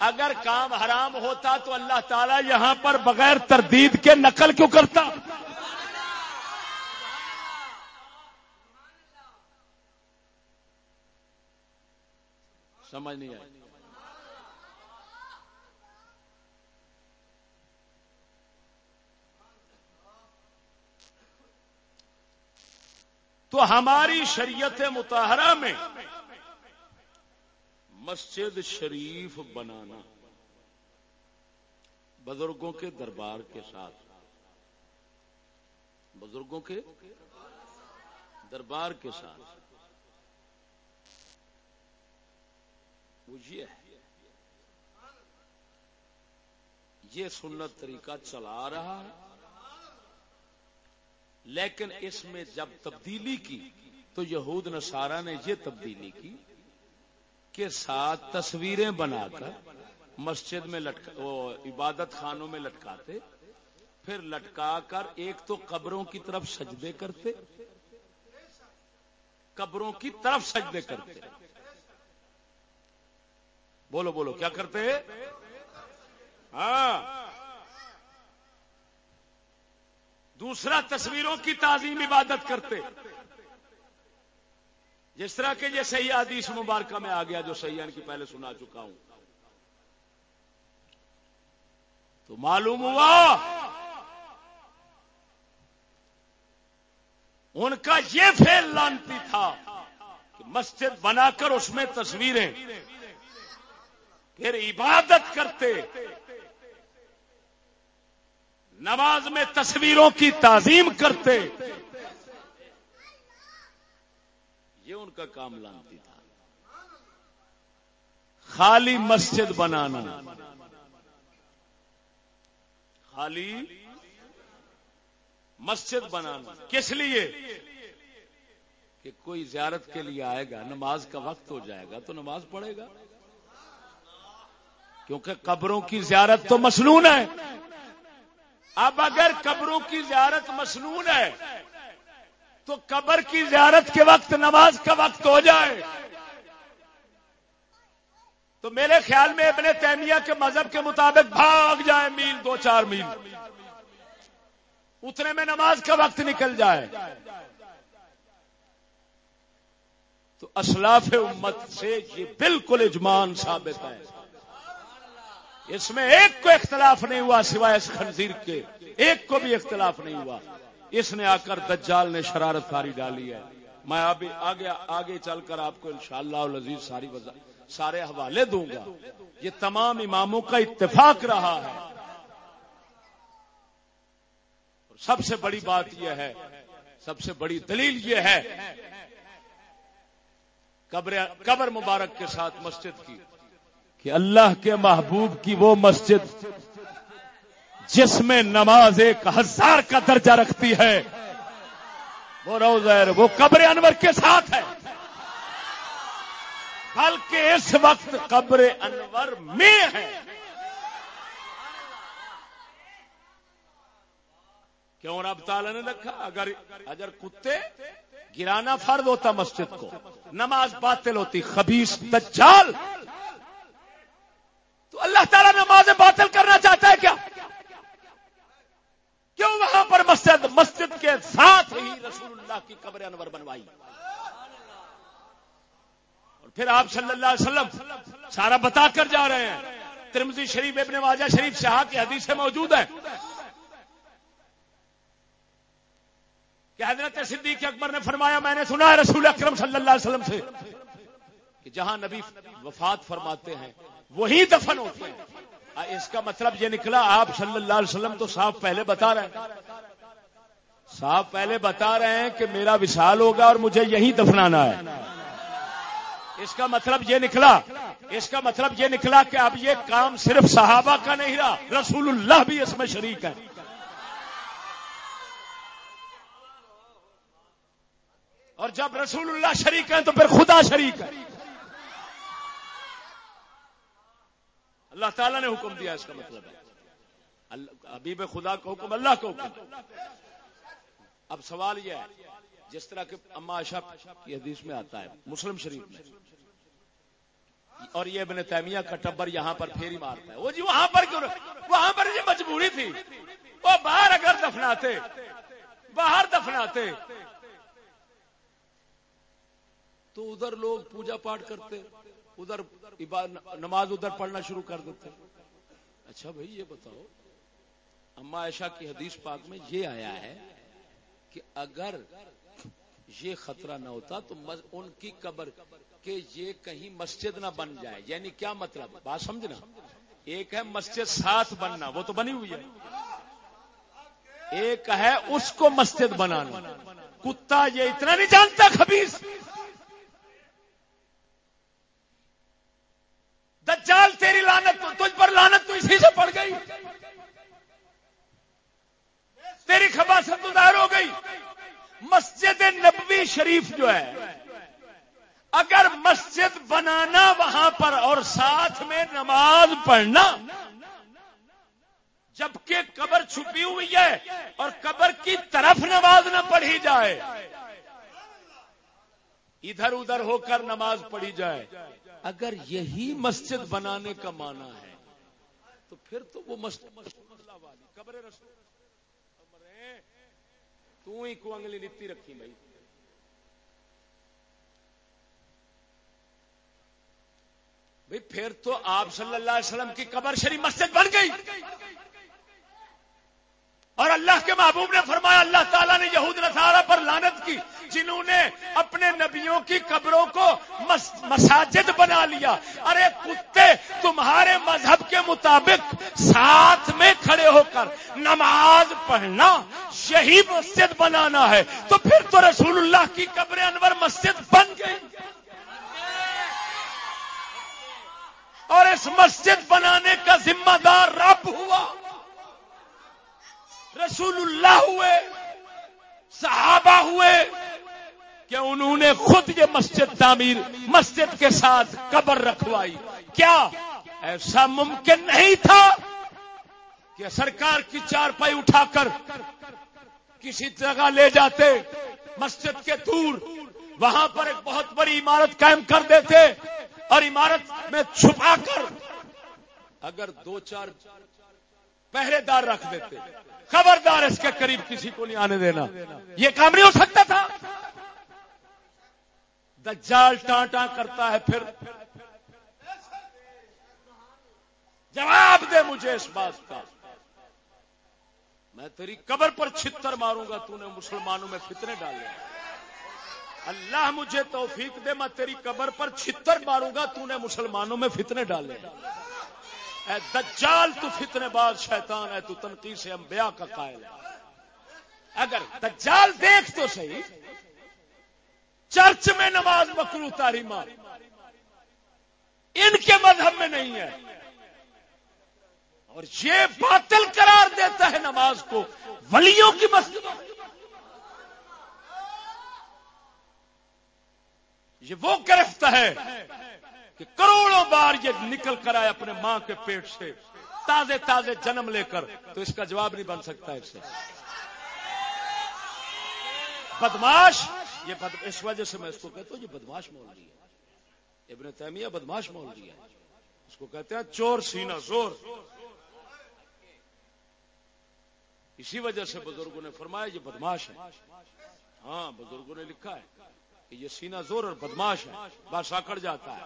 اگر کام حرام ہوتا تو اللہ تعالیٰ یہاں پر بغیر تردید کے نقل کیوں کرتا؟ سمجھ نہیں آئی۔ تو ہماری شریعت متحرہ میں مسجد شریف بنانا بزرگوں کے دربار کے ساتھ، بزرگوں کے دربار کے ساتھ۔ وہ یہ ہے۔ یہ سنت طریقہ چلا رہا ہے۔ لیکن اس میں جب تبدیلی کی، تو یہود نصارہ نے یہ تبدیلی کی کہ ساتھ تصویریں بنا کر مسجد میں لٹکا وہ عبادت خانوں میں لٹکاتے، پھر لٹکا کر ایک تو قبروں کی طرف سجدے کرتے، قبروں کی طرف سجدے کرتے۔ بولو بولو، کیا کرتے ہاں۔ دوسرا تصویروں کی تعظیم عبادت کرتے۔ جس طرح کے یہ صحیح حدیث مبارکہ میں آ گیا جو سیاح کی پہلے سنا چکا ہوں۔ تو معلوم ہوا ان کا یہ فیل لانتی تھا کہ مسجد بنا کر اس میں تصویریں۔ پھر عبادت کرتے۔ نماز میں تصویروں کی تعظیم کرتے۔ یہ ان کا کام لانتی تھا۔ خالی مسجد بنانا۔ خالی مسجد بنانا۔ کس لیے؟ کہ کوئی زیارت کے لیے آئے گا، نماز کا وقت ہو جائے گا تو نماز پڑھے گا۔ کیونکہ قبروں کی زیارت تو مسنون ہے۔ اب اگر قبروں کی زیارت مسنون ہے، تو قبر کی زیارت کے وقت، نماز کا وقت ہو جائے۔ تو میرے خیال میں ابن تیمیہ کے مذہب کے مطابق بھاگ جائے میل، دو چار میل۔ اتنے میں نماز کا وقت نکل جائے۔ تو اسلاف امت سے یہ بالکل اجمان ثابت ہے۔ اس میں ایک کو اختلاف نہیں ہوا سوائے اس خنزیر کے، ایک کو بھی اختلاف نہیں ہوا۔ اس نے آ کر دجال نے شرارت کاری ڈالی ہے۔ میں ابھی آگے آگے چل کر آپ کو انشاءاللہ شاء اللہ ساری وزا سارے حوالے دوں گا۔ یہ تمام اماموں کا اتفاق رہا ہے۔ سب سے بڑی بات یہ ہے، سب سے بڑی دلیل یہ ہے قبر مبارک کے ساتھ مسجد کی۔ کہ اللہ کے محبوب کی وہ مسجد جس میں نماز ایک ہزار کا درجہ رکھتی ہے، وہ روزیر وہ قبر انور کے ساتھ ہے۔ بلکہ اس وقت قبر انور میں ہے۔ کیوں رب تعالی نے رکھا؟ اگر اگر کتے گرانا فرد ہوتا مسجد کو، نماز باطل ہوتی خبیص دجال اللہ تعالیٰ نماز باطل کرنا چاہتا ہے کیا؟ کیوں وہاں پر مسجد مسجد کے ساتھ ہی رسول اللہ کی قبر انور بنوائی؟ اور پھر آپ صلی اللہ علیہ وسلم سارا بتا کر جا رہے ہیں۔ ترمزی شریف، ابن واجہ شریف شاہ کی حدیث سے موجود ہے کہ حضرت صدیق اکبر نے فرمایا، میں نے سنا ہے رسول اکرم صلی اللہ علیہ وسلم سے کہ جہاں نبی وفات فرماتے ہیں وہی دفن ہوتے ہیں اس کا مطلب یہ نکلا، آپ صلی اللہ علیہ وسلم تو صاف پہلے بتا رہے ہیں۔ صاف پہلے بتا رہے ہیں کہ میرا وشال ہوگا اور مجھے یہی دفنانا ہے۔ اس کا مطلب یہ نکلا، اس کا مطلب یہ نکلا کہ اب یہ کام صرف صحابہ کا نہیں رہا، رسول اللہ بھی اس میں شریک ہے اور جب رسول اللہ شریک ہے تو پھر خدا شریک ہے۔ اللہ تعالیٰ نے حکم دیا اس کا مطلب ہے۔ حبیب خدا کا حکم اللہ کا حکم۔ اب سوال یہ ہے، جس طرح کے اما کی حدیث میں آتا ہے، مسلم شریف میں، اور یہ ابن تیمیہ کا ٹبر یہاں پر پھیری مارتا ہے۔ وہ جی وہاں پر کیوں وہاں پر یہ مجبوری تھی۔ وہ باہر اگر دفناتے، باہر دفناتے۔ تو ادھر لوگ پوجا پاٹ کرتے۔ ادھر نماز ادھر پڑھنا شروع کر دیتے اچھا بھائی، یہ بتاؤ اما عائشہ کی حدیث پاک میں یہ آیا ہے کہ اگر یہ خطرہ نہ ہوتا تو ان کی قبر کہ یہ کہیں مسجد نہ بن جائے۔ یعنی کیا مطلب؟ بات سمجھنا۔ ایک ہے مسجد ساتھ بننا، وہ تو بنی ہوئی ہے۔ ایک ہے اس کو مسجد بنانا۔ کتا یہ اتنا نہیں جانتا، خبیص۔ دجال تیری لانت تجھ پر لانت تو اسی سے پڑ گئی۔ تیری خبر سے ظاہر ہو گئی۔ مسجد نبوی شریف جو ہے، اگر مسجد بنانا وہاں پر اور ساتھ میں نماز پڑھنا، جبکہ قبر چھپی ہوئی ہے اور قبر کی طرف نماز نہ پڑھی جائے ادھر ادھر ہو کر نماز پڑھی جائے۔ اگر یہی مسجد بنانے کا معنی ہے، تو پھر تو وہ مسجد قبر رسول تو ہی کو انگلی نیتی رکھی بھائی۔ بھائی پھر تو آپ صلی اللہ علیہ وسلم کی قبر شریف مسجد بن گئی۔ اور اللہ کے محبوب نے فرمایا، اللہ تعالیٰ نے یہود نصارہ پر لانت کی، جنہوں نے اپنے نبیوں کی قبروں کو مساجد بنا لیا۔ ارے کتے، تمہارے مذہب کے مطابق ساتھ میں کھڑے ہو کر نماز پڑھنا یہی مسجد بنانا ہے۔ تو پھر تو رسول اللہ کی قبر انور مسجد بن گئی۔ اور اس مسجد بنانے کا ذمہ دار رب ہوا۔ رسول اللہ ہوئے، صحابہ ہوئے کہ انہوں نے خود یہ مسجد تعمیر، مسجد کے ساتھ قبر رکھوائی۔ کیا؟ ایسا ممکن نہیں تھا کہ سرکار کی چار پائی اٹھا کر کسی جگہ لے جاتے، مسجد کے دور، وہاں پر ایک بہت بڑی عمارت قائم کر دیتے اور عمارت میں چھپا کر اگر دو چار پہرے دار رکھ دیتے۔ خبردار اس کے قریب کسی کو نہیں آنے دینا۔ یہ کام نہیں ہو سکتا تھا۔ دجال ٹانٹا کرتا ہے پھر۔ جواب دے مجھے اس بات کا۔ میں تیری قبر پر چھتر ماروں گا، تو نے مسلمانوں میں فتنے ڈالے۔ اللہ مجھے توفیق دے، میں تیری قبر پر چھتر ماروں گا، تو نے مسلمانوں میں فتنے ڈالے۔ اے دجال، تو فتنے باز شیطان ہے، تو تنقید سے انبیاء کا قائل ہے۔ اگر دجال دیکھ تو صحیح، چرچ میں نماز مکرو تاریما ان کے مذہب میں نہیں ہے۔ اور یہ باطل قرار دیتا ہے نماز کو، ولیوں کی مسجد یہ وہ گرفت ہے کہ کروڑوں بار یہ نکل کر آئے اپنے ماں کے پیٹ سے، تازے تازے جنم لے کر، تو اس کا جواب نہیں بن سکتا اس سے۔ بدماش، یہ بد... اس وجہ سے میں اس کو کہتا ہوں، یہ بدماش مول ہے۔ ابن تیمیہ بدماش مول ہے۔ اس کو کہتے ہیں چور سینا زور۔ اسی وجہ سے بزرگوں نے فرمایا، یہ بدماش ہے۔ ہاں بزرگوں نے لکھا ہے۔ کہ یہ سینا زور اور بدماش ہے بس آکڑ جاتا ہے۔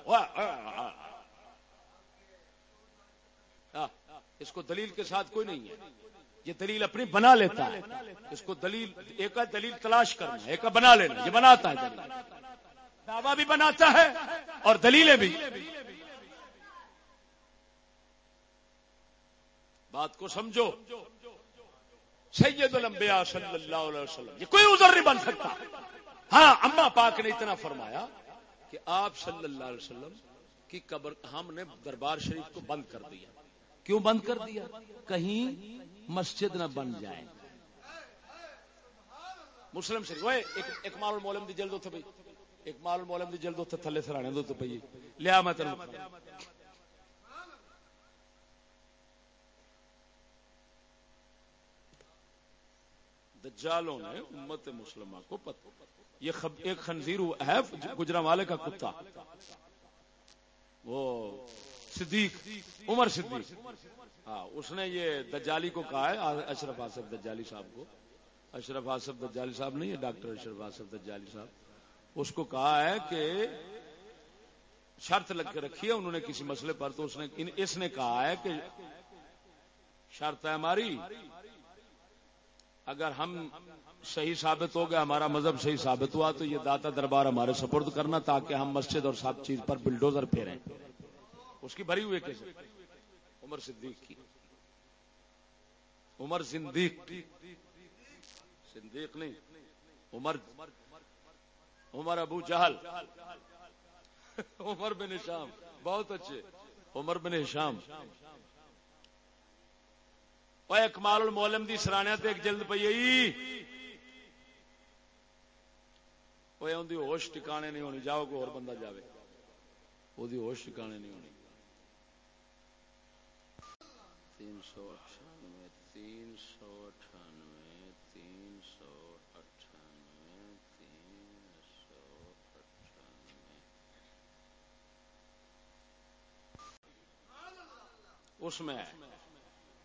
ہاں، اس کو دلیل کے ساتھ کوئی نہیں ہے۔ یہ دلیل اپنی بنا لیتا ہے۔ اس کو دلیل، ایک دلیل تلاش کرنا، ایک بنا لینا، یہ بناتا ہے دعویٰ بھی بناتا ہے اور دلیلیں بھی۔ بات کو سمجھو۔ سید الانبیاء صلی اللہ علیہ وسلم، یہ کوئی عذر نہیں بن سکتا۔ ہاں اما پاک نے اتنا فرمایا کہ آپ صلی اللہ علیہ وسلم کی قبر، ہم نے دربار شریف کو بند کر دیا۔ کیوں بند کر دیا؟ کہیں مسجد نہ بن جائے۔ مسلم شریف وہ ایک مال المولم دی جلد ہوتے بھائی ایک مال المولم دی جلد ہوتے تھلے سرانے دو تو بھائی لیا میں تر دجالوں نے امت مسلمہ کو پتہ یہ ایک خنزیر ہے گجرا والے کا کتا۔ وہ صدیق عمر صدیق۔ ہاں اس نے یہ دجالی کو کہا ہے، اشرف آصف دجالی صاحب کو۔ اشرف آصف دجالی صاحب نہیں ہے، ڈاکٹر اشرف آصف دجالی صاحب۔ اس کو کہا ہے کہ شرط لگ کے رکھی ہے، انہوں نے کسی مسئلے پر تو اس نے اس نے کہا ہے کہ شرط ہے ہماری اگر ہم صحیح ثابت ہو گیا ہمارا مذہب صحیح ثابت ہوا، تو یہ داتا دربار ہمارے سپرد کرنا تاکہ ہم مسجد اور سب چیز پر بلڈوزر پھیریں۔ اس کی بھری ہوئی کیسے؟ عمر صدیق کی۔ عمر صدیق۔ صدیق نہیں، عمر۔ عمر ابو جہل۔ عمر بن شام بہت اچھے۔ عمر بن شام وہ اکمال المولم دی سرانیا تے ایک جلد پی ہوش ٹکانے نہیں ہونی۔ جاؤ، کوئی اور بندہ جاوے۔ وہ دی ہوش ٹکانے نہیں ہونی۔ تین سو اٹھانوے تین سو اٹھانوے تین سو اٹھانوے تین سو اٹھانوے اس میں ہے۔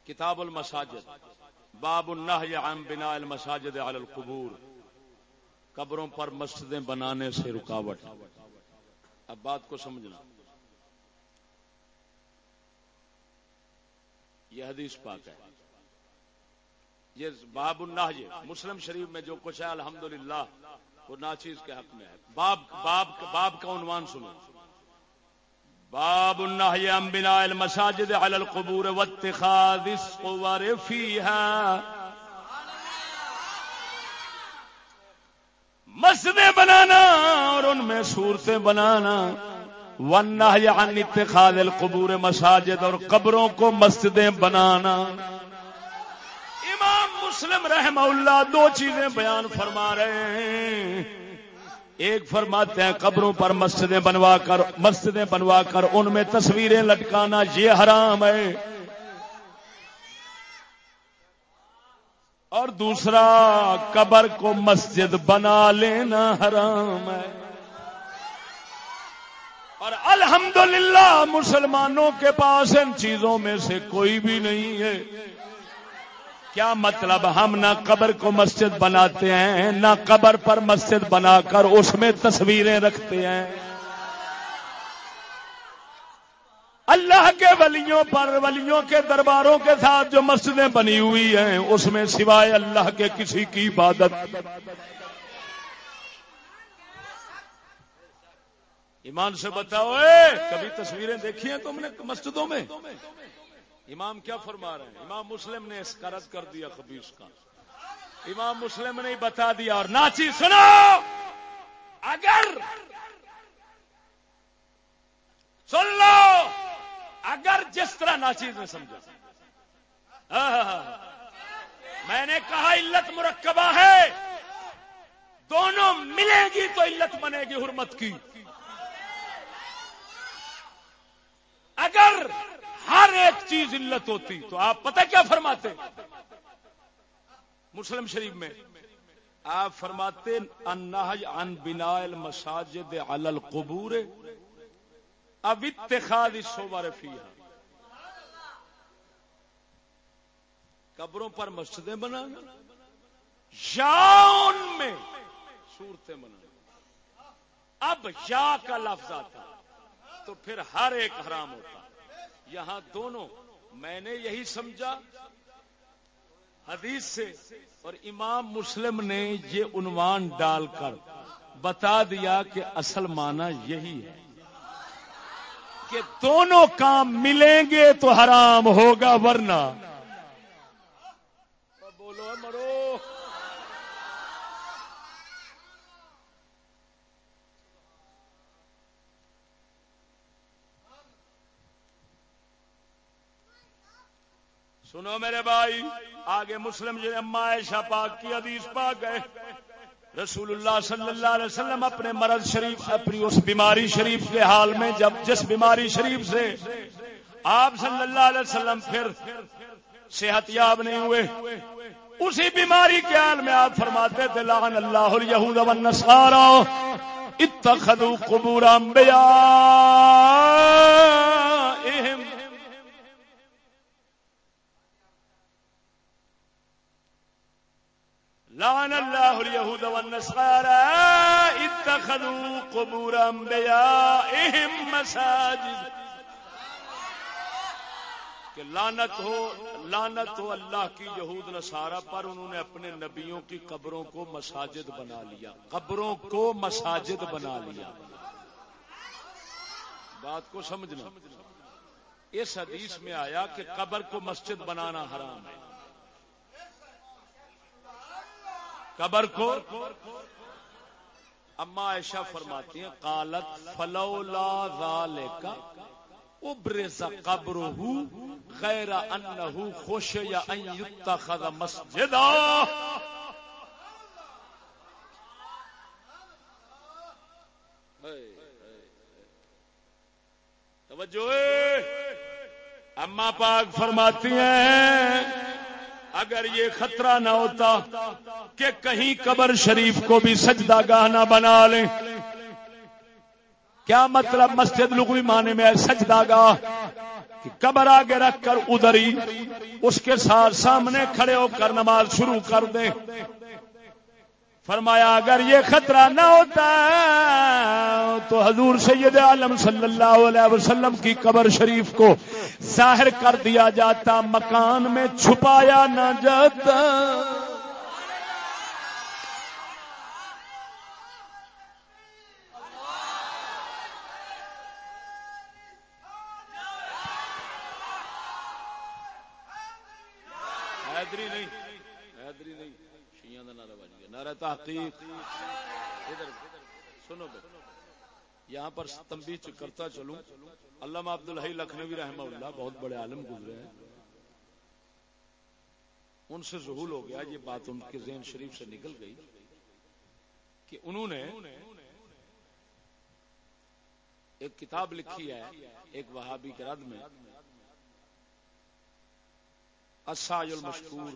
کتاب المساجد، باب النهي عن بناء المساجد على القبور، قبروں پر مسجدیں بنانے سے رکاوٹ۔ اب بات کو سمجھنا۔ یہ حدیث پاک ہے۔ یہ باب النهي مسلم شریف میں جو کچھ ہے، الحمدللہ، وہ ناچیز کے حق میں ہے۔ باب باب باب کا عنوان سنو۔ باب النهي عن بناء المساجد على القبور واتخاذ الصور فيها. مسجدیں بنانا اور ان میں صورتیں بنانا. والنهي عن اتخاذ القبور مساجد اور قبروں کو مسجدیں بنانا. امام مسلم رحمہ اللہ دو چیزیں بیان فرما رہے ہیں. ایک فرماتے ہیں، قبروں پر مسجدیں بنوا کر، مسجدیں بنوا کر، ان میں تصویریں لٹکانا یہ حرام ہے۔ اور دوسرا، قبر کو مسجد بنا لینا حرام ہے۔ اور الحمدللہ، مسلمانوں کے پاس ان چیزوں میں سے کوئی بھی نہیں ہے۔ کیا مطلب ہم نہ قبر کو مسجد بناتے ہیں، نہ قبر پر مسجد بنا کر اس میں تصویریں رکھتے ہیں۔ اللہ کے ولیوں پر، ولیوں کے درباروں کے ساتھ جو مسجدیں بنی ہوئی ہیں، اس میں سوائے اللہ کے کسی کی عبادت۔ ایمان سے بتاؤ کبھی تصویریں دیکھی ہیں تم نے مسجدوں میں؟ امام کیا فرما رہے ہیں؟ امام مسلم نے اس کا رد کر دیا خبیص کا۔ امام مسلم نے بتا دیا اور ناچی سنو! اگر سن لو! اگر جس طرح ناچیز نے سمجھا۔ ہاں، ہاں، ہاں، میں نے کہا علت مرکبہ ہے۔ دونوں ملے گی تو علت بنے گی حرمت کی۔ اگر ایک چیز علت ہوتی تو آپ پتہ کیا فرماتے مسلم شریف میں آپ فرماتے انہج ان بنا المساجد علی القبور، اب اتخاذ الصور فیہا قبروں پر مسجدیں بنانا، یا ان میں صورتیں بنانا۔ اب یا کا لفظ آتا تو پھر ہر ایک حرام ہوتا۔ یہاں دونوں، میں نے یہی سمجھا۔ حدیث سے اور امام مسلم نے یہ عنوان ڈال کر بتا دیا کہ اصل معنی یہی ہے کہ دونوں کام ملیں گے تو حرام ہوگا ورنہ بولو مرو سنو میرے بھائی، آگے مسلم جو اما عائشہ پاک کی حدیث پاک گئے رسول اللہ صلی اللہ علیہ وسلم اپنے مرض شریف، اپنی اس بیماری شریف کے حال میں، جب جس بیماری شریف سے آپ صلی اللہ علیہ وسلم پھر صحت یاب نہیں ہوئے، اسی بیماری کے حال میں آپ فرماتے تھے، لعن اللہ الیہود والنصارى اتخذوا قبور انبیاء۔ لعن الله اليهود والنصارى اتخذوا قبور انبيائهم مساجد. کہ لانت ہو لانت ہو اللہ کی یہود نصارہ پر انہوں نے اپنے نبیوں کی قبروں کو مساجد بنا لیا، قبروں کو مساجد بنا لیا۔ بات کو سمجھنا۔ اس حدیث میں آیا کہ قبر کو مسجد بنانا حرام ہے۔ قبر کو اما عائشہ فرماتی ہیں، قالت فلولا ذالک ابرز قبره غیر انه خوش یا ان يتخذ مسجدا۔ توجہ اما پاک فرماتی ہیں اگر یہ خطرہ نہ ہوتا کہ کہیں قبر شریف کو بھی سجدہ گاہ نہ بنا لیں۔ کیا مطلب مسجد لغوی معنی میں ہے سجدہ گاہ؟ کہ قبر آگے رکھ کر ادھر ہی اس کے ساتھ سامنے کھڑے ہو کر نماز شروع کر دیں۔ فرمایا، اگر یہ خطرہ نہ ہوتا تو حضور سید عالم صلی اللہ علیہ وسلم کی قبر شریف کو ظاہر کر دیا جاتا، مکان میں چھپایا نہ جاتا۔ تحقیق۔ سنو یہاں پر تمبی کرتا چلوں۔ علامہ عبد الحی لکھنوی رحمہ اللہ بہت بڑے عالم گزرے ہیں۔ ان سے ظہول ہو گیا، یہ بات ان کے ذہن شریف سے نکل گئی کہ انہوں نے ایک کتاب لکھی ہے، ایک وہابی کے رد میں۔ اساج المشکور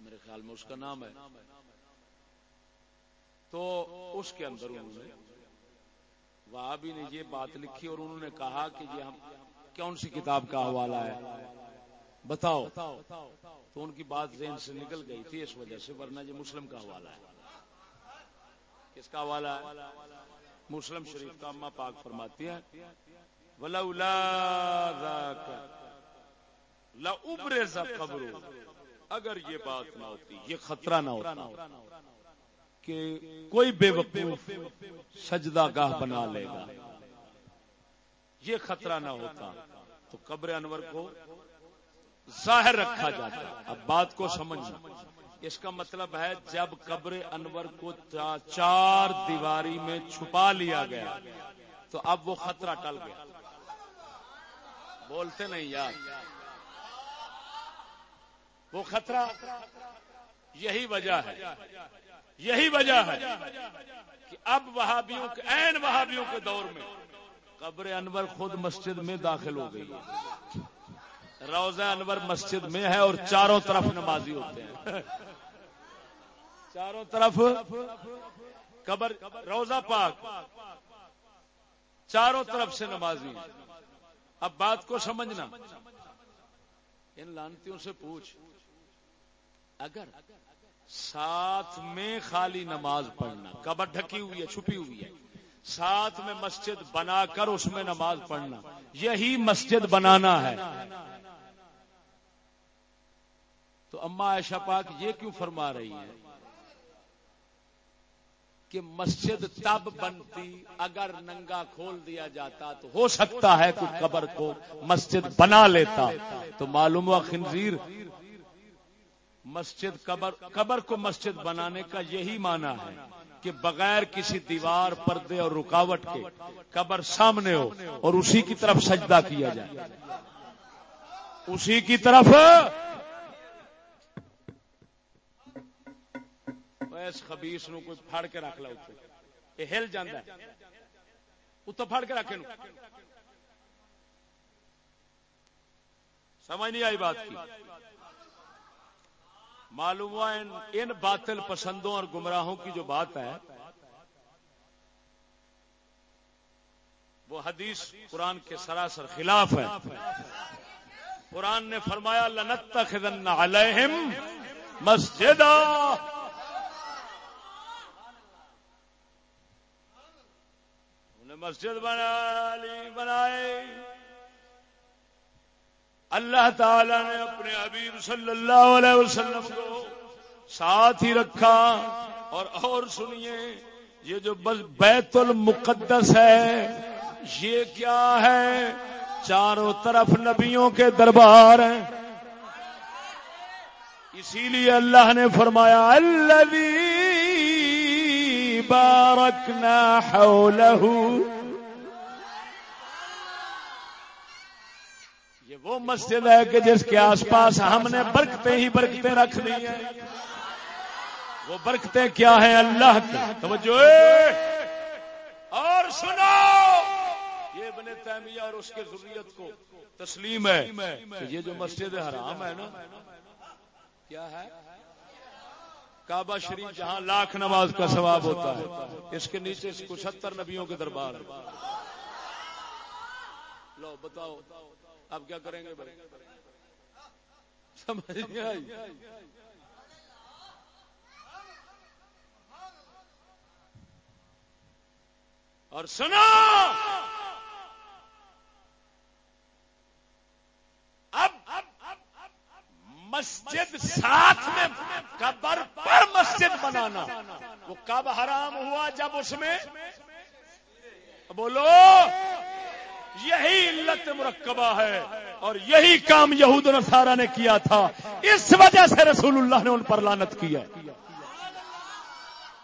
میرے خیال میں اس کا نام ہے۔ تو اس کے اندر انہوں نے وہاں بھی نے یہ بات لکھی اور انہوں نے کہا کہ یہ ہم کون سی کتاب کا حوالہ ہے؟ بتاؤ۔ تو ان کی بات ذہن سے نکل گئی تھی اس وجہ سے، ورنہ یہ مسلم کا حوالہ ہے۔ کس کا حوالہ ہے؟ مسلم شریف کا اما پاک فرماتی ہے ولا قبر اگر یہ بات نہ ہوتی یہ خطرہ نہ ہوتا کہ کوئی بے وقوف سجدہ گاہ بنا لے گا۔ یہ خطرہ نہ ہوتا۔ تو قبر انور کو ظاہر رکھا جاتا۔ اب بات کو سمجھنا۔ اس کا مطلب ہے جب قبر انور کو چار دیواری میں چھپا لیا گیا تو اب وہ خطرہ ٹل گیا۔ بولتے نہیں یار۔ وہ خطرہ یہی وجہ ہے، یہی وجہ ہے کہ اب وہابیوں کے این وہابیوں کے دور میں قبر انور خود مسجد میں داخل ہو گئی روزہ انور مسجد میں ہے اور چاروں طرف نمازی ہوتے ہیں۔ چاروں طرف قبر روزہ پاک، چاروں طرف سے نمازی۔ اب بات کو سمجھنا ان لانتیوں سے پوچھ، اگر ساتھ میں خالی نماز پڑھنا، کبر ڈھکی ہوئی ہے، چھپی ہوئی ہے، ساتھ میں مسجد بنا کر اس میں نماز پڑھنا، یہی مسجد بنانا ہے۔ تو اما عائشہ پاک یہ کیوں فرما رہی ہے کہ مسجد تب بنتی اگر ننگا کھول دیا جاتا تو ہو سکتا ہے کوئی قبر کو مسجد بنا لیتا۔ تو معلوم ہوا خنزیر، مسجد قبر قبر کو مسجد بنانے کا یہی معنی ہے کہ بغیر کسی دیوار، پردے اور رکاوٹ کے قبر سامنے ہو اور اسی کی طرف سجدہ کیا جائے۔ اسی کی طرف اس خبیس نو کوئی پھڑ کے رکھ لو یہ ہل جانا اتو پھڑ کے رکھے سمجھ نہیں آئی بات کی؟ معلوم ہوا ان باطل پسندوں اور گمراہوں کی جو بات ہے، وہ حدیث قرآن کے سراسر خلاف ہے۔ قرآن نے فرمایا لنت علیہم مسجد مسجد بنا لی بنائے۔ اللہ تعالی نے اپنے حبیب صلی اللہ علیہ وسلم کو ساتھ ہی رکھا۔ اور اور سنیے، یہ جو بیت المقدس ہے، یہ کیا ہے؟ چاروں طرف نبیوں کے دربار ہیں۔ اسی لیے اللہ نے فرمایا اللہ بارکنا حوله. یہ وہ مسجد ہے کہ جس کے آس پاس ہم نے برکتے ہی برکتے رکھ دی ہیں۔ وہ برکتے کیا ہیں اللہ کی؟ توجہ۔ اور سنو۔ یہ بنے تیمیہ اور اس کے ضروریت کو تسلیم ہے یہ جو مسجد حرام ہے نا، کیا ہے؟ کعبہ شریف جہاں لاکھ نماز کا ثواب ہوتا ہے، اس کے نیچے کو ستر نبیوں کے دربار لو، بتاؤ، آپ کیا کریں گے سمجھ اور سنا مسجد ساتھ میں قبر پر مسجد بنانا۔ وہ کب حرام ہوا جب اس میں؟ بولو، یہی علت مرکبہ ہے اور یہی کام یہود نصارہ نے کیا تھا۔ اس وجہ سے رسول اللہ نے ان پر لانت کیا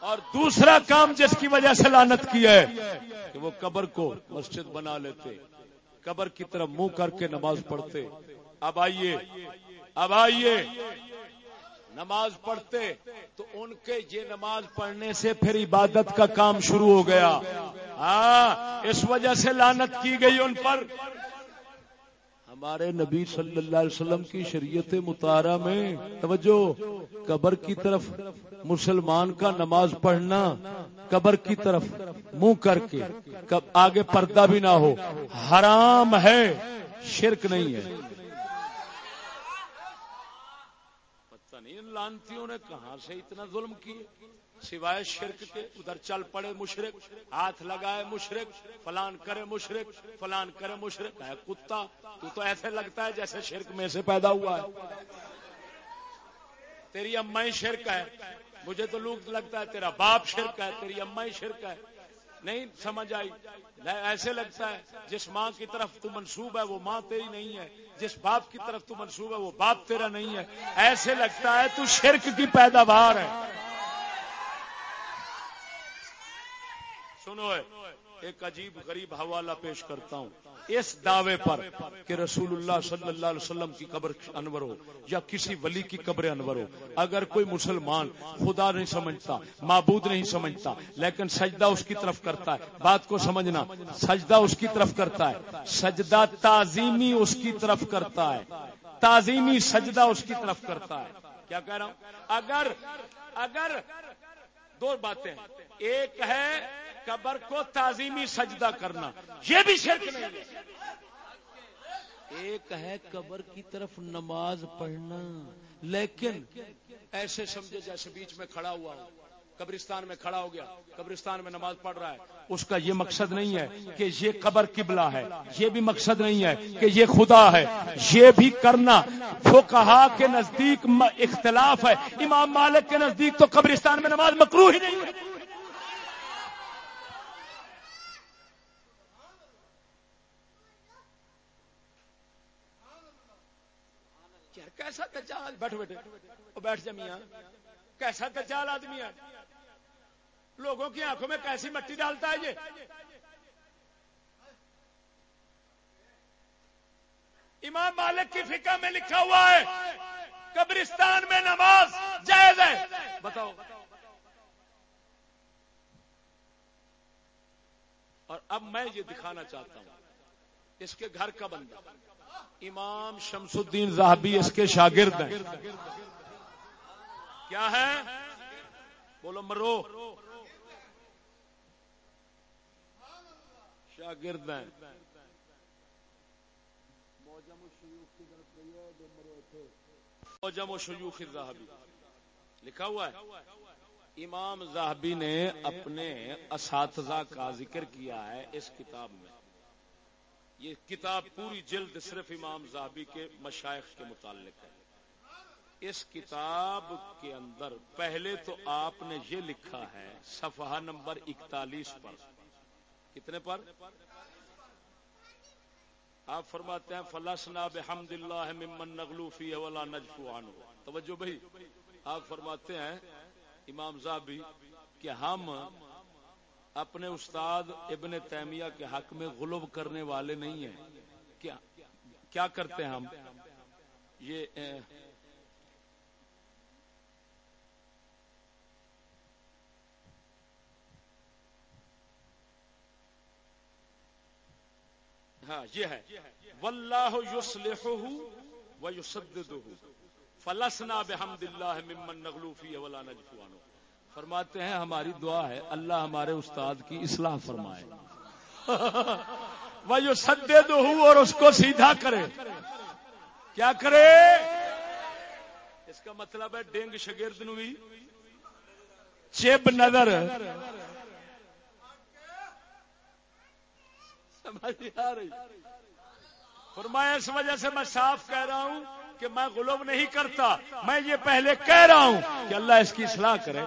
اور دوسرا کام جس کی وجہ سے لانت کیا ہے، کہ وہ قبر کو مسجد بنا لیتے، قبر کی طرف منہ کر کے نماز پڑھتے۔ اب آئیے اب آئیے۔ نماز پڑھتے تو ان کے یہ نماز پڑھنے سے پھر عبادت کا کام شروع ہو گیا۔ ہاں اس وجہ سے لانت کی گئی ان پر۔ ہمارے نبی صلی اللہ علیہ وسلم کی شریعت مطالعہ میں، توجہ، قبر کی طرف مسلمان کا نماز پڑھنا، قبر کی طرف منہ کر کے آگے پردہ بھی نہ ہو۔ حرام ہے، شرک نہیں ہے۔ لانتیوں نے کہاں سے اتنا ظلم کیے؟ سوائے شرک کے، ادھر چل پڑے مشرق ہاتھ لگائے مشرق فلان کرے مشرق فلان کرے مشرق ہے کتا، تو تو ایسے لگتا ہے جیسے شرک میں سے پیدا ہوا ہے۔ تیری اما ہی شرک ہے، مجھے تو لوگ لگتا ہے تیرا باپ شرک ہے، تیری اما ہی شرک ہے۔ نہیں، سمجھ آئی۔ ایسے لگتا ہے، جس ماں کی طرف تو منسوب ہے، وہ ماں تیری نہیں ہے۔ جس باپ کی طرف تو منسوب ہے، وہ باپ تیرا نہیں ہے۔ ایسے لگتا ہے، تو شرک کی پیداوار ہے۔ سنو ایک عجیب غریب حوالہ پیش کرتا ہوں۔ اس دعوے پر کہ رسول اللہ صلی اللہ علیہ وسلم کی قبر انور ہو یا کسی ولی کی قبر انور ہو۔ اگر کوئی مسلمان خدا نہیں سمجھتا، معبود نہیں سمجھتا، لیکن سجدہ اس کی طرف کرتا ہے۔ بات کو سمجھنا، سجدہ اس کی طرف کرتا ہے۔ سجدہ تعظیمی اس کی طرف کرتا ہے۔ تعظیمی سجدہ اس کی طرف کرتا ہے۔ کیا کہہ رہا ہوں؟ اگر اگر دو باتیں ایک ہے قبر کو تعظیمی سجدہ کرنا۔ یہ بھی شرک نہیں ایک ہے قبر کی طرف نماز پڑھنا، لیکن ایسے سمجھے جیسے بیچ میں کھڑا ہوا قبرستان میں کھڑا ہو گیا، قبرستان میں نماز پڑھ رہا ہے۔ اس کا یہ مقصد نہیں ہے کہ یہ قبر قبلہ ہے، یہ بھی مقصد نہیں ہے کہ یہ خدا ہے۔ یہ بھی کرنا۔ وہ کہا کے نزدیک اختلاف ہے۔ امام مالک کے نزدیک تو قبرستان میں نماز مکرو ہی نہیں ہے۔ کیسا دجال؟ بیٹھ بیٹھے وہ بیٹھ جا میاں کیسا دجال آدمی ہے لوگوں کی آنکھوں میں کیسی مٹی ڈالتا ہے یہ؟ امام مالک کی فکا میں لکھا ہوا ہے، قبرستان میں نماز جائز ہے۔ بتاؤ۔ اور اب میں یہ دکھانا چاہتا ہوں، اس کے گھر کا بندہ۔ امام شمس الدین زاہبی اس کے شاگرد ہیں۔ کیا ہے؟ بولو مرو۔ شاگرد ہیں۔ موجم و شیوخ زاہبی لکھا ہوا ہے۔ امام زاہبی نے اپنے اساتذہ کا ذکر کیا ہے اس کتاب میں۔ یہ کتاب پوری جلد صرف امام زاہبی کے مشائق کے متعلق ہے۔ اس کتاب کے اندر پہلے تو آپ نے یہ لکھا ہے، صفحہ نمبر اکتالیس پر۔ کتنے پر؟ آپ فرماتے ہیں، فلسنا بحمد اللہ ممن نغلوفی ولا نجفو عنہ توجہ بھائی، آپ فرماتے ہیں، امام زابی کہ ہم اپنے استاد ابن تیمیہ کے حق میں غلب کرنے والے نہیں ہیں۔ کیا کرتے ہیں ہم؟ یہ ہاں یہ ہے۔ واللہ یصلحہ و یسددہ فلسنا بحمد اللہ ممن نغلو فی ولا نجفو عنہ۔ فرماتے ہیں، ہماری دعا ہے، اللہ ہمارے استاد کی اصلاح فرمائے۔ وہ جو سدے دو اور اس کو سیدھا کرے۔ کیا کرے؟ اس کا مطلب ہے، ڈینگ شگرد نو بھی چیب نظر۔ آ فرمایا، اس وجہ سے میں صاف کہہ رہا ہوں۔ کہ میں غلوب نہیں کرتا، میں یہ پہلے کہہ رہا ہوں کہ اللہ اس کی اصلاح کرے۔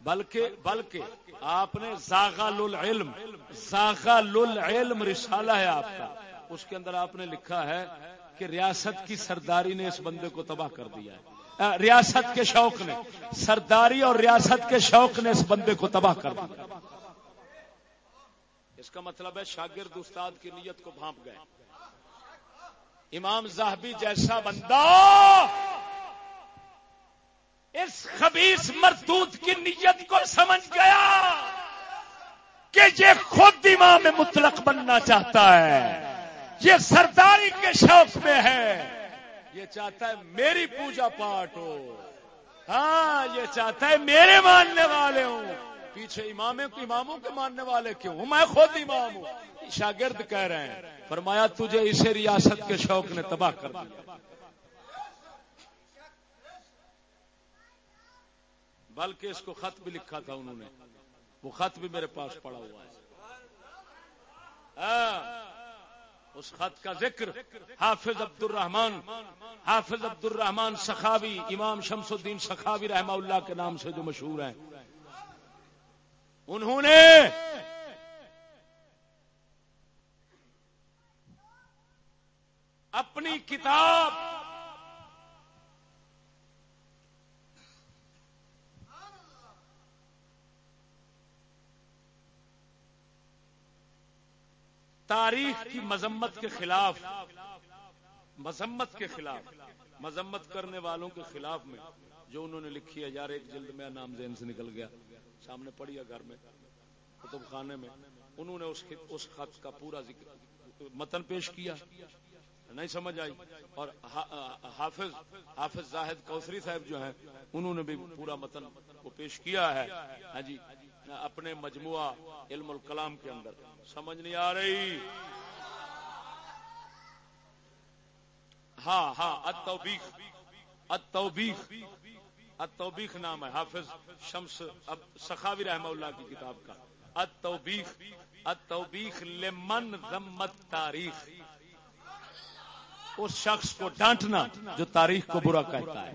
بلکہ بلکہ آپ نے زاغل العلم زاغل العلم رسالہ ہے آپ کا۔ اس کے اندر آپ نے لکھا ہے کہ ریاست کی سرداری نے اس بندے کو تباہ کر دیا ہے۔ ریاست کے شوق نے، سرداری اور ریاست کے شوق نے اس بندے کو تباہ کر دیا۔ اس کا مطلب ہے شاگرد استاد کی نیت کو بھانپ گئے۔ امام زاہبی جیسا بندہ اس خبیص مردود کی نیت کو سمجھ گیا کہ یہ خود امام مطلق بننا چاہتا ہے۔ یہ سرداری کے شوق میں ہے۔ یہ چاہتا ہے میری پوجا پاٹ ہو۔ ہاں یہ چاہتا ہے میرے ماننے والے ہوں۔ پیچھے امام اماموں کے ماننے والے کیوں ہوں؟ میں خود امام ہوں۔ شاگرد کہہ رہے ہیں۔ فرمایا، تجھے اسے ریاست کے شوق نے تباہ کر دیا۔ بلکہ اس کو خط بھی لکھا تھا انہوں نے۔ وہ خط بھی میرے پاس پڑا ہوا ہے۔ ہاں۔ اس خط کا ذکر حافظ عبد الرحمان حافظ عبد الرحمان سخاوی، امام شمس الدین سخاوی رحمہ اللہ کے نام سے جو مشہور ہیں۔ انہوں نے اپنی کتاب۔ تاریخ کی مذمت کے خلاف، مذمت کے خلاف، مذمت کرنے والوں کے خلاف میں جو انہوں نے لکھی ہے، یار ایک جلد میں نام زین سے نکل گیا، سامنے پڑی ہے گھر میں، کتب خانے میں، انہوں نے اس خط کا پورا ذکر، متن پیش کیا۔ نہیں سمجھ آئی۔ اور حافظ حافظ زاہد کوسری صاحب جو ہیں، انہوں نے بھی پورا متن کو پیش کیا ہے۔ ہاں جی اپنے مجموعہ علم الکلام کے اندر۔ سمجھ نہیں آ رہی۔ ہاں ہاں اتوبیخ اتوبیخ اتوبیخ نام ہے۔ حافظ شمس اب سخاوی رحمہ اللہ کی کتاب کا۔ اتوبیخ اتوبیخ لمن ضمت تاریخ۔ اس شخص کو ڈانٹنا جو تاریخ کو برا کہتا ہے۔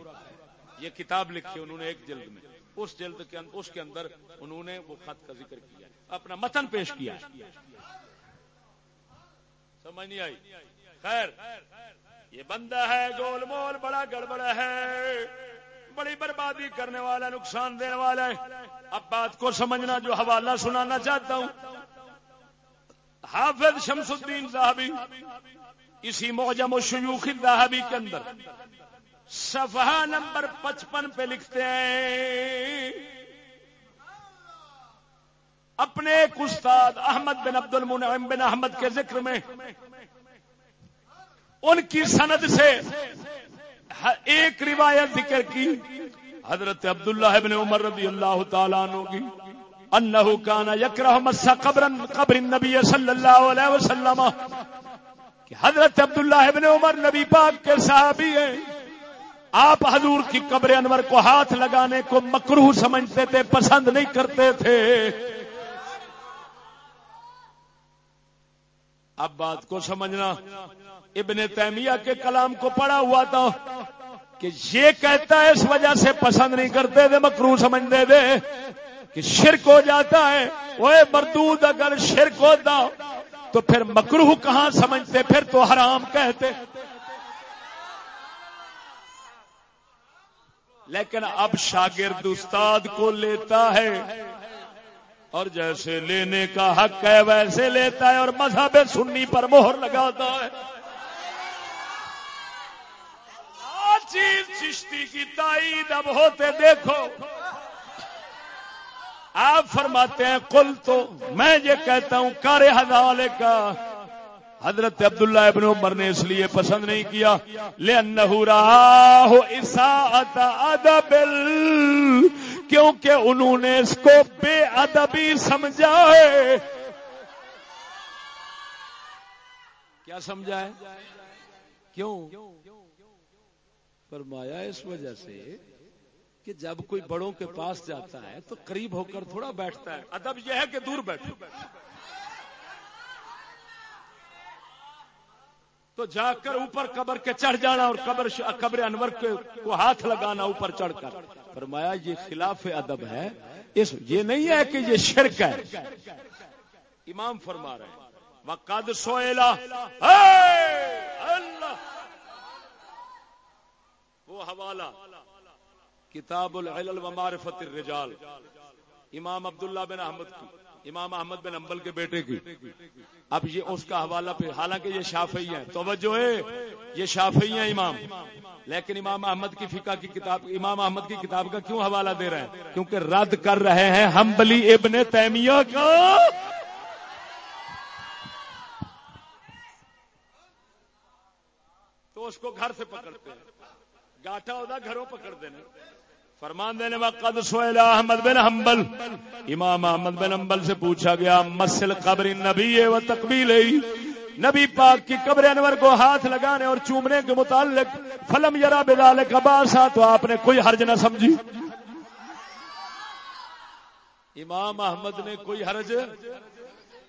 یہ کتاب لکھی انہوں نے ایک جلد میں۔ اس جلد کے اندر اس کے اندر انہوں نے وہ خط کا ذکر کیا۔ اپنا متن پیش کیا۔ سمجھ نہیں آئی؟ خیر، یہ بندہ ہے، گول مول، بڑا گڑبڑ ہے۔ بڑی بربادی کرنے والا، نقصان دینے والا ہے۔ اب بات کو سمجھنا، جو حوالہ سنانا چاہتا ہوں۔ حافظ شمس الدین صاحبی اسی موجم و شیوخ دہبی کے اندر صفحہ نمبر پچپن پہ لکھتے ہیں، اپنے ایک استاد احمد بن عبد المنعم بن احمد کے ذکر میں، ان کی سند سے ایک روایت ذکر کی، حضرت عبداللہ ابن عمر رضی اللہ تعالیٰ عنہ کی، انہو کانا یکرہ مسا قبر قبر النبی صلی اللہ علیہ وسلم کہ حضرت عبداللہ ابن عمر نبی پاک کے صحابی ہیں۔ آپ حضور کی قبر انور کو ہاتھ لگانے کو مکروح سمجھتے تھے، پسند نہیں کرتے تھے۔ اب بات کو سمجھنا۔ ابن تیمیہ کے کلام کو پڑا ہوا تھا کہ یہ کہتا ہے اس وجہ سے پسند نہیں کرتے تھے مکرو سمجھتے تھے کہ شرک ہو جاتا ہے۔ وہ مردود اگر شرک ہوتا تو پھر مکروح کہاں سمجھتے؟ پھر تو حرام کہتے۔ لیکن اب شاگرد استاد کو لیتا ہے اور جیسے لینے کا حق ہے ویسے لیتا ہے اور مذہب سنی پر مہر لگاتا ہے۔ چیز چشتی کی تائید اب ہوتے دیکھو۔ آپ فرماتے ہیں کل تو میں یہ کہتا ہوں، کارے حوالے کا حضرت عبداللہ ابن عمر نے اس لیے پسند نہیں کیا لے ادب کیونکہ انہوں نے اس کو بے ادبی سمجھا ہے۔ کیا سمجھا ہے؟ کیوں؟ فرمایا اس وجہ سے کہ جب کوئی بڑوں کے پاس جاتا ہے تو قریب ہو کر تھوڑا بیٹھتا ہے۔ ادب یہ ہے کہ دور بیٹھو۔ تو جا کر اوپر قبر کے چڑھ جانا اور قبر قبر انور کو ہاتھ لگانا اوپر چڑھ کر۔ فرمایا، یہ خلاف ادب ہے۔ اس یہ نہیں ہے کہ یہ شرک ہے۔ امام فرما رہے ہیں، وقد سوئلہ اللہ! وہ حوالہ کتاب العلل و معرفت الرجال۔ امام عبداللہ بن احمد کی، امام احمد بن امبل کے بیٹے کی۔ اب یہ اس کا حوالہ پہ حالانکہ یہ شافعی ہیں۔ توجہ ہے، یہ شافعی ہیں امام۔ لیکن امام احمد کی فقہ کی کتاب، امام احمد کی کتاب کا کیوں حوالہ دے رہے ہیں؟ کیونکہ رد کر رہے ہیں ہمبلی ابن تیمیہ کا۔ تو اس کو گھر سے پکڑتے ہیں۔ گاٹا ہوتا گھروں پکڑ دینا فرمان دینے وقت سویل احمد بن حنبل. امام احمد بن حنبل سے پوچھا گیا، مسل قبر نبی و تقبیل نبی پاک کی قبر انور کو ہاتھ لگانے اور چومنے کے متعلق، فلم یرا بدال کباسا تو آپ نے کوئی حرج نہ سمجھی۔ امام احمد نے کوئی حرج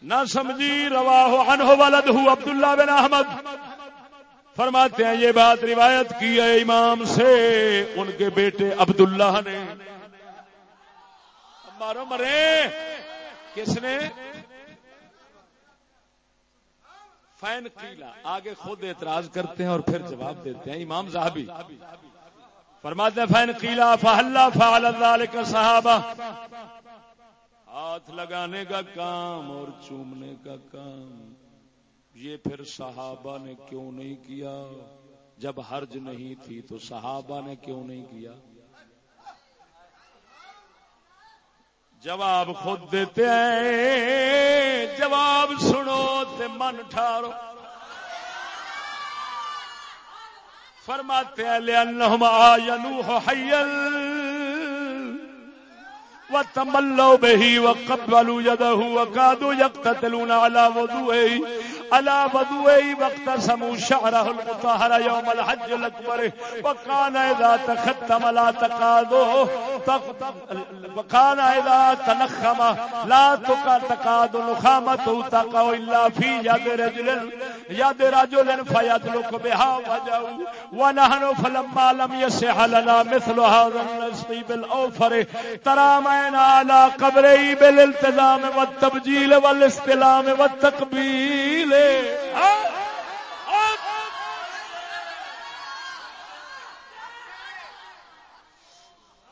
نہ سمجھی۔ رواہ عنہ ولد ہو عبداللہ بن احمد۔ فرماتے ہیں، یہ بات روایت کی ہے امام سے، ان کے بیٹے عبداللہ نے۔ مارو مرے، کس نے؟ فین قیلا آگے خود اعتراض کرتے ہیں اور پھر جواب دیتے ہیں۔ امام صاحبی فرماتے ہیں، فین قیلا فہلہ فعل ذالک صحابہ۔ ہاتھ لگانے کا کام اور چومنے کا کام۔ یہ پھر صحابہ نے کیوں نہیں کیا؟ جب حرج نہیں تھی تو صحابہ نے کیوں نہیں کیا؟ جواب خود دیتے ہیں، جواب سنو تے من ٹھارو فرماتے ہیں لأنہم آینوہ حیل وتملوا به وقبلوا يده وكادوا يقتتلون على وضوئه۔ الا وضوئی وقت سمو شعره المطهر يوم الحج الأكبر، وكان اذا تختم لا تقادو وكان اذا تنخم لا تقادو نخامته تقو الا في يد رجل. يد رجل فيدلك بها وجهه ونحن فلما لم يسح لنا مثل هذا النصيب الأوفر ترامينا على قبره بالالتزام والتبجيل والاستلام والتقبيل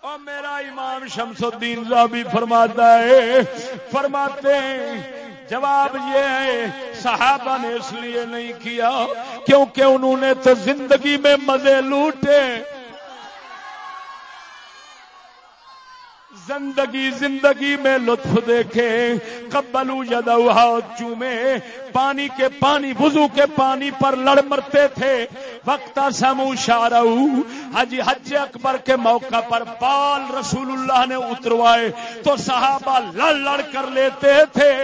اور میرا امام شمس الدین صاحبی فرماتا ہے فرماتے ہیں جواب یہ ہے، صحابہ نے اس لیے نہیں کیا کیونکہ انہوں نے تو زندگی میں مزے لوٹے۔ زندگی زندگی میں لطف دیکھے کبلو یدوہا چومے، پانی کے پانی، وضو کے پانی پر لڑ مرتے تھے۔ وقت سمو شارو حجی حج اکبر کے موقع پر بال رسول اللہ نے اتروائے تو صحابہ لڑ لڑ کر لیتے تھے۔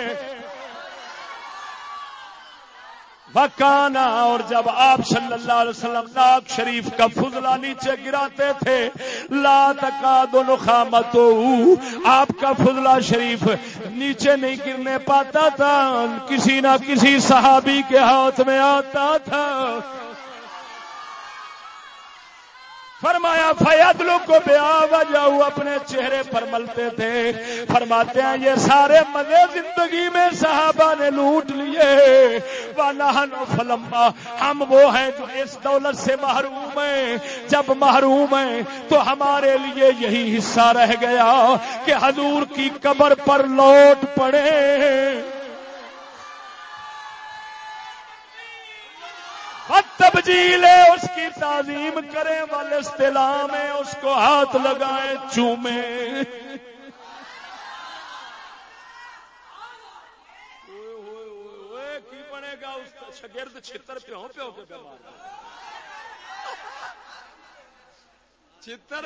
وکانا اور جب آپ صلی اللہ علیہ وسلم ناک شریف کا فضلہ نیچے گراتے تھے، لا تکا دونوں خامت آپ کا فضلہ شریف نیچے نہیں گرنے پاتا تھا، کسی نہ کسی صحابی کے ہاتھ میں آتا تھا۔ فرمایا فیاد لوگ کو بیا وجہ اپنے چہرے پر ملتے تھے۔ فرماتے ہیں، یہ سارے مزے زندگی میں صحابہ نے لوٹ لیے۔ فلما، ہم وہ ہیں جو اس دولت سے محروم ہیں۔ جب محروم ہیں، تو ہمارے لیے یہی حصہ رہ گیا کہ حضور کی قبر پر لوٹ پڑے۔ تبجیل ہے اس کی تعظیم کریں والے استعلام ہے، اس کو ہاتھ لگائیں چومے۔ کی بنے گا؟ اس شگرد چھتر پیوں پیوں کے بیمار۔ چتر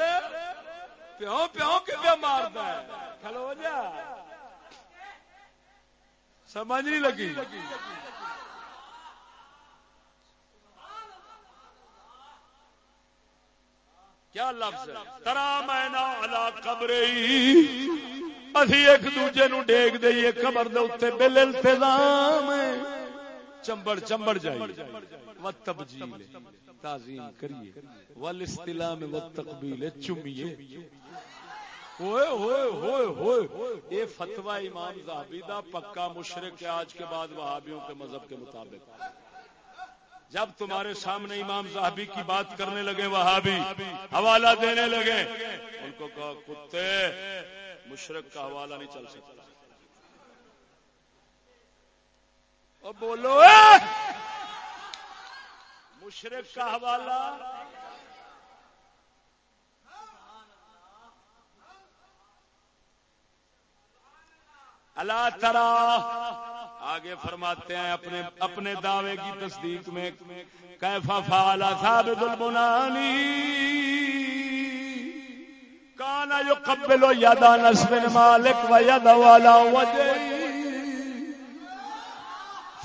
پیوں پیوں کے بیمار کھلو جا۔ سمجھ نہیں لگی۔ کیا لفظ ترا مینا الا قبر اسی ایک دوجے نو ڈیگ دئیے قبر دے اوتے بل التزام چمبڑ چمبڑ جائے و تبجیل، تعظیم کریے۔ ول استلام و تقبیل چمیے ہوئے ہوئے ہوئے ہوئے۔ یہ فتوا امام زہبی دا پکا مشرق ہے آج کے بعد وہابیوں کے مذہب کے مطابق۔ جب تمہارے سامنے امام صاحبی کی بات کرنے لگے وہابی حوالہ دینے لگے۔ ان کو کہا کتے مشرق کا حوالہ نہیں چل سکتا۔ بولو مشرق کا حوالہ۔ اللہ ترا آگے فرماتے ہیں اپنے اپنے دعوے کی تصدیق میں، کیفا فالا ثابت البنانی، کانا جو قبلو یادا نسب مالک و ید والا وجہ۔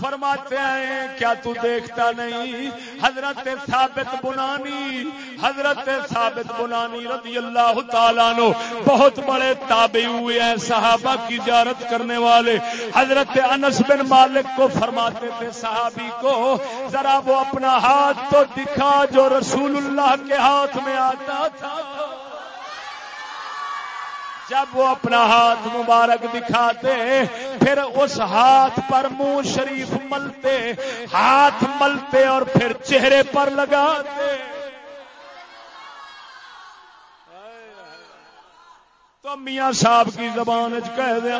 فرماتے ہیں، کیا تو دیکھتا نہیں؟ حضرت ثابت بنانی، حضرت ثابت بنانی رضی اللہ تعالیٰ نو بہت بڑے تابع ہوئے ہیں، صحابہ کی جارت کرنے والے۔ حضرت انس بن مالک کو فرماتے تھے صحابی کو، ذرا وہ اپنا ہاتھ تو دکھا جو رسول اللہ کے ہاتھ میں آتا تھا۔ جب وہ اپنا ہاتھ مبارک دکھاتے، پھر اس ہاتھ پر منہ شریف ملتے، ہاتھ ملتے اور پھر چہرے پر لگاتے۔ تو میاں صاحب کی زبان کہہ دیا۔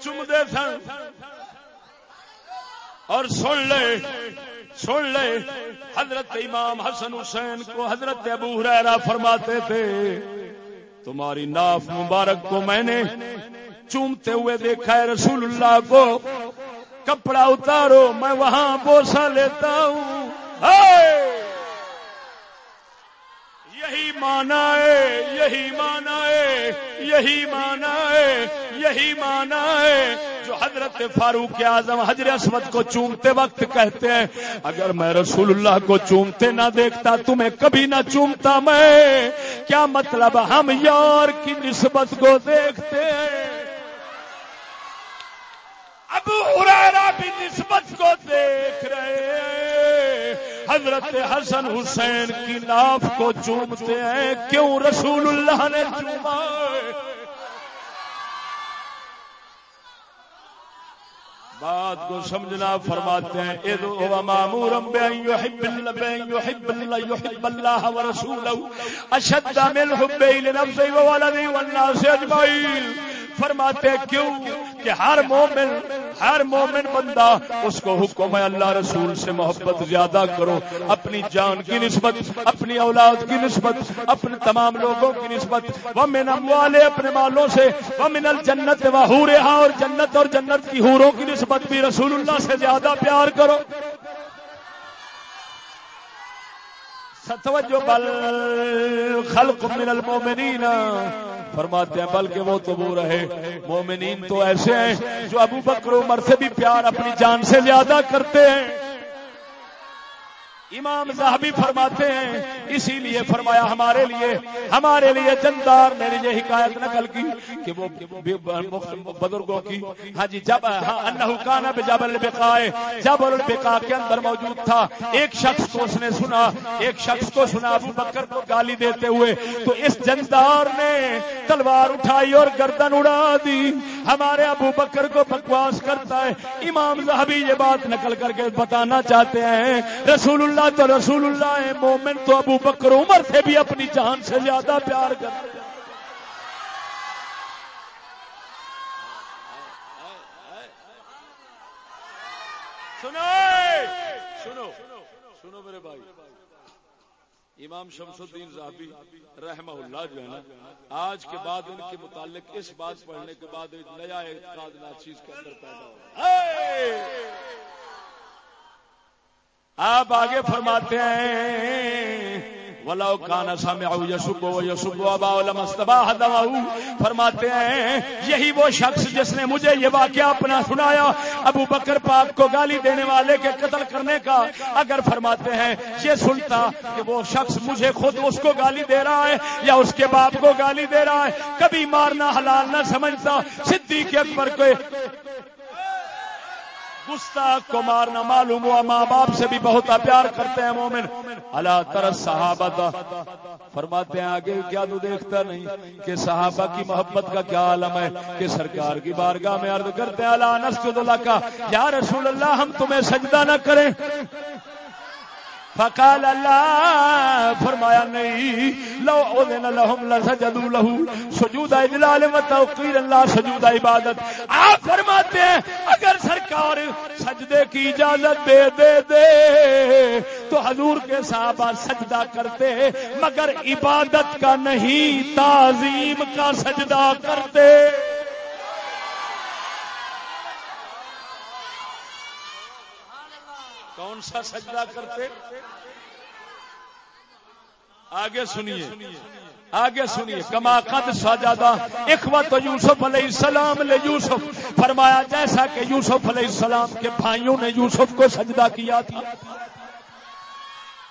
چم سن۔ اور سن لے سن لے، حضرت امام حسن حسین کو حضرت ابو ہریرا فرماتے تھے، تمہاری ناف مبارک کو میں نے چومتے ہوئے دیکھا ہے رسول اللہ کو۔ کپڑا اتارو، میں وہاں بوسا لیتا ہوں۔ یہی مانا ہے، یہی مانا ہے، یہی مانا ہے، یہی مانا ہے۔ جو حضرت فاروق اعظم حضرت اسمد کو چومتے وقت کہتے ہیں، اگر میں رسول اللہ کو چومتے نہ دیکھتا، تمہیں کبھی نہ چومتا میں۔ کیا مطلب ہم یار کی نسبت کو دیکھتے ہیں؟ اب ارا بھی نسبت کو دیکھ رہے ہیں۔ حضرت حسن حسین کی ناف کو چومتے ہیں۔ کیوں رسول اللہ نے چوما؟ بات کو سمجھنا فرماتے ہیں۔ ادو مامورم يحب الله ورسوله اشد من حبه لنفسه وولده والناس اجمعين فرماتے کیوں کہ ہر مومن ہر مومن بندہ اس کو حکم ہے اللہ رسول سے محبت زیادہ کرو، اپنی جان کی نسبت، اپنی اولاد کی نسبت، اپنے تمام لوگوں کی نسبت۔ وہ من والے اپنے مالوں سے۔ وہ من الجنت و اور جنت اور جنت کی حوروں کی نسبت بھی رسول اللہ سے زیادہ پیار کرو۔ ستوجو بل خلق من المومنین فرماتے ہیں، بلکہ وہ تو وہ رہے۔ مومنین تو ایسے ہیں جو ابو بکر عمر سے بھی پیار اپنی جان سے زیادہ کرتے ہیں۔ امام صاحبی فرماتے ہیں، اسی لیے فرمایا ہمارے لیے ہمارے لیے جندار نے یہ حکایت نقل کی کہ وہ بزرگوں کی ہاں جی جب ہاں جب البقائے جب البقا کے اندر موجود تھا۔ ایک شخص کو اس نے سنا، ایک شخص کو سنا ابو بکر کو گالی دیتے ہوئے۔ تو اس جندار نے تلوار اٹھائی اور گردن اڑا دی۔ ہمارے ابو بکر کو بکواس کرتا ہے۔ امام صاحبی یہ بات نقل کر کے بتانا چاہتے ہیں۔ رسول اللہ اللہ تو رسول اللہ ہے مومن تو ابو بکر عمر سے بھی اپنی جان سے زیادہ پیار کرتے سنو سنو سنو میرے بھائی۔ امام شمس الدین صاحبی رحمہ اللہ جو ہے نا آج کے بعد ان کے متعلق اس بات پڑھنے کے بعد نیا اعتقاد ناچیز کے اندر پیدا ہو۔ آپ آگے فرماتے ہیں، ولو کان سامع یسب و یسب ابا علم استباح دواؤ فرماتے ہیں، یہی وہ شخص جس نے مجھے یہ واقعہ اپنا سنایا، ابو بکر پاک کو گالی دینے والے کے قتل کرنے کا، اگر فرماتے ہیں، یہ سنتا کہ وہ شخص مجھے خود اس کو گالی دے رہا ہے یا اس کے باپ کو گالی دے رہا ہے، کبھی مارنا حلال نہ سمجھتا، صدیق اکبر کو گستاخ کو مارنا معلوم ہوا، ماں باپ سے بھی بہت پیار کرتے ہیں مومن۔ اللہ ترس صحابہ فرماتے ہیں آگے، کیا تو دیکھتا نہیں کہ صحابہ کی محبت کا کیا عالم ہے، کہ سرکار کی بارگاہ میں عرض کرتے ہیں، اللہ نسجد اللہ کا یا رسول اللہ، ہم تمہیں سجدہ نہ کریں۔ فقال اللہ فرمایا نہیں، لو اذن لهم لسجدوا له. سجود اجلال و توقیر اللہ سجود عبادت. آپ فرماتے ہیں، اگر سرکار سجدے کی اجازت دے دے دے، تو حضور کے صحابہ سجدہ کرتے، مگر عبادت کا نہیں، تعظیم کا سجدہ کرتے۔ کون سا سجدہ کرتے؟ آگے سنیے آگے سنیے، کما قد سجادہ اخوت یوسف علیہ السلام لے یوسف، فرمایا جیسا کہ یوسف علیہ السلام کے بھائیوں نے یوسف کو سجدہ کیا تھا۔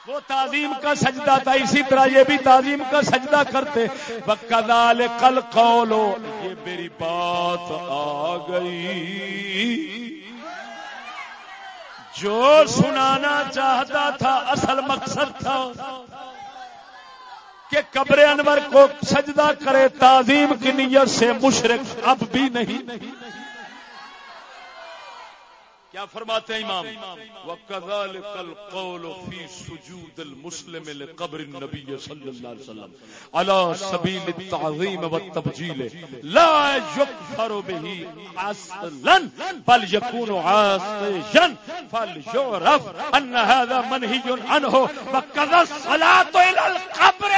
وہ تعظیم کا سجدہ تھا، اسی طرح یہ بھی تعظیم کا سجدہ کرتے۔ بکال کل قولو یہ میری بات آ گئی۔ جو سنانا چاہتا تھا، اصل مقصد تھا۔ کہ قبر انور کو سجدہ کرے تعظیم کی نیت سے مشرق اب بھی نہیں۔ کیا فرماتے ہیں امام؟ وَكَذَلِكَ الْقَوْلُ فِي سُجُودِ الْمُسْلِمِ لِقَبْرِ النَّبِيِّ صلی اللہ علیہ وسلم. عَلَى سَبِيلِ التَّعْظِيمِ وَالتَّبْجِيلِ. لَا يُكْفَرُ بِهِ عَسْلًا بَلْ يَكُونُ عَاسِجًا فَلْيُعْرَفْ أَنَّ هَذَا مَنْهِجٌ عَنْهُ. وَكَذَا الصَّلَاةُ إِلَى الْقَبْرِ.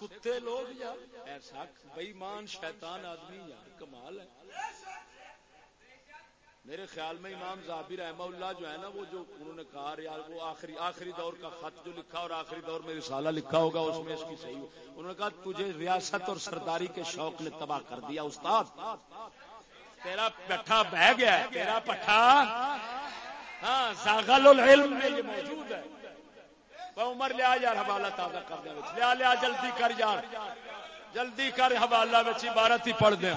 کتے لوگ یار، ایسا بےمان شیطان آدمی یار، کمال ہے۔ میرے خیال میں امام زابر رحمہ اللہ جو ہے نا، وہ جو انہوں نے کہا یار، وہ آخری آخری دور کا خط جو لکھا اور آخری دور میں رسالہ لکھا ہوگا، اس میں اس کی صحیح انہوں نے کہا، تجھے ریاست اور سرداری کے شوق نے تباہ کر دیا، استاد۔ تیرا پٹھا بہ گیا ہے، تیرا پٹھا۔ ہاں ساغل العلم میں یہ موجود ہے۔ عمر لیا یار، حوالہ تازہ کر دیا لیا لیا، جلدی کر یار۔ جلدی کر حوالہ بچی عبارت ہی پڑھ دیا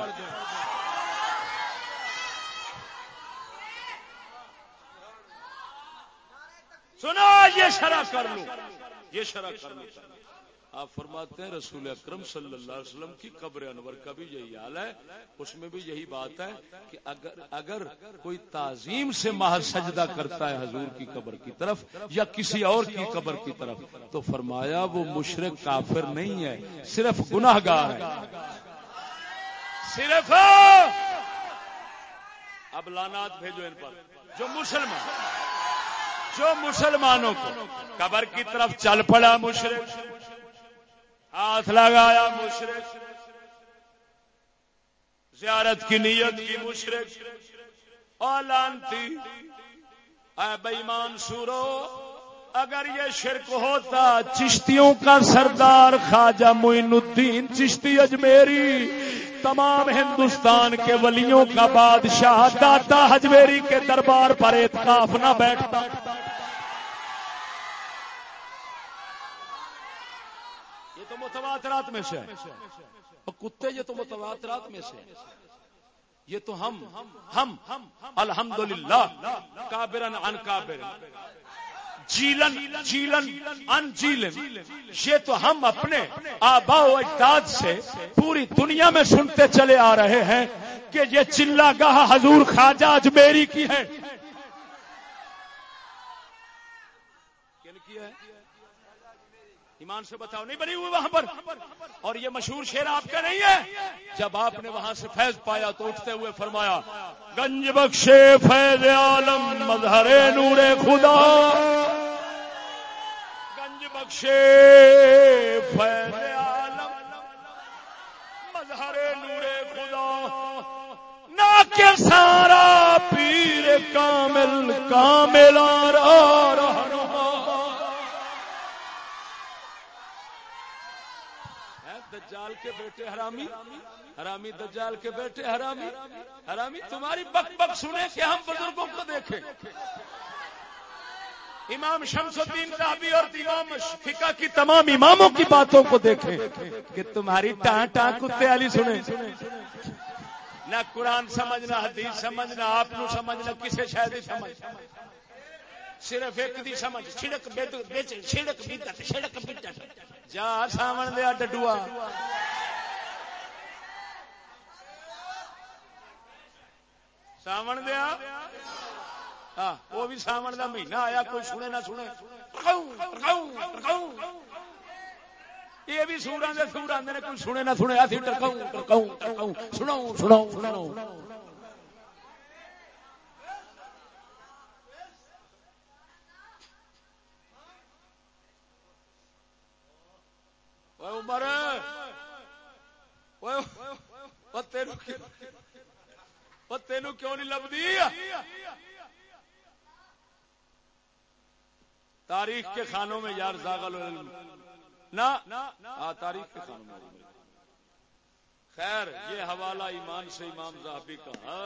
سنو، یہ شرح کر لو۔ یہ شرح کر لو۔ آپ فرماتے ہیں رسول اکرم صلی اللہ علیہ وسلم کی قبر انور کا بھی یہی حال ہے۔ اس میں بھی یہی بات ہے کہ اگر اگر کوئی تعظیم سے ماہ سجدہ کرتا ہے حضور کی قبر کی طرف یا کسی اور کی قبر کی طرف، تو فرمایا وہ مشرق کافر نہیں ہے، صرف گناہ گار ہے صرف! اب لانات بھیجو ان پر۔ جو مسلمان جو مسلمانوں کو قبر کی طرف چل پڑا مشرق ہاتھ لگایا مشرق۔ زیارت کی نیت کی مشرق۔ اولانتی اے بےمان سورو، اگر یہ شرک ہوتا، چشتیوں کا سردار خواجہ معین الدین چشتی اجمیری، تمام ہندوستان کے ولیوں کا بادشاہ داتا ہجمیری کے دربار پر اعتکاف نہ بیٹھتا۔ متواترات میں سے کتے یہ تو متواترات میں سے یہ تو ہم ہم الحمد للہ کابرن ان کابر جیلن جیلن ان جیلن۔ یہ تو ہم اپنے آبا و اجداد سے پوری دنیا میں سنتے چلے آ رہے ہیں کہ یہ چلا گاہ حضور خواجہ اجمیری کی ہے۔ ایمان سے بتاؤ، نہیں بنی ہوئی وہاں پر۔ اور یہ مشہور شیر آپ کا نہیں ہے۔ جب آپ نے وہاں سے فیض پایا تو اٹھتے ہوئے فرمایا، گنج بخشے فیض عالم، مظہر نور خدا۔ گنج بخشے فیض عالم، مظہر نور خدا۔ نہ کے سارا پیر کامل کامل آ رہا دجال کے بیٹے حرامی؟ حرامی دجال کے بیٹے حرامی؟ حرامی، تمہاری بک بک سنے کہ ہم بزرگوں کو دیکھیں۔ امام شمس الدین صاحبی اور امام فقہ کی تمام اماموں کی باتوں کو دیکھیں کہ تمہاری ٹان ٹان کتے والی سنے نہ قرآن سمجھنا حدیث سمجھنا آپ نو سمجھنا کسے شاید سمجھ۔ صرف ایک دی سمجھ، چھڑک بیچ چھڑک بیدت چھڑک بیدت جا سامن دیا ڈڈوا سامن دیا؟ ہاں وہ بھی سامن کا مہینہ آیا، کوئی سنے نہ سنے۔ یہ بھی سورا دے سور آدھے کوئی سنے نہ سنے۔ اتھی ٹرکاؤں ٹرکاؤں ٹرکاؤں سناؤں سناؤں سناؤں۔ عمر تین کیوں نہیں لبھی تاریخ کے خانوں میں یار زاغل نہ تاریخ کے خانوں میں خیر یہ حوالہ ایمان سے امام صاحبی کا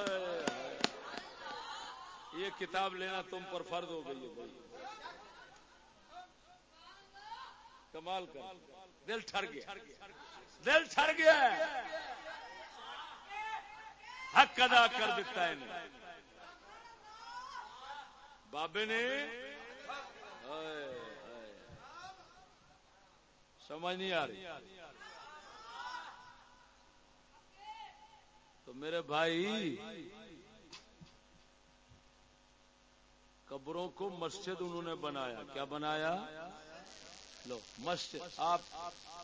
یہ کتاب لینا تم پر فرض ہو گئی ہے کمال کر دل ٹھر گیا۔ دل ٹھر گیا۔ حق ادا کر دیتا ہے بابے نے۔ سمجھ نہیں آ رہی۔ تو میرے بھائی، قبروں کو مسجد انہوں نے بنایا۔ کیا بنایا؟ لو مسجد آپ،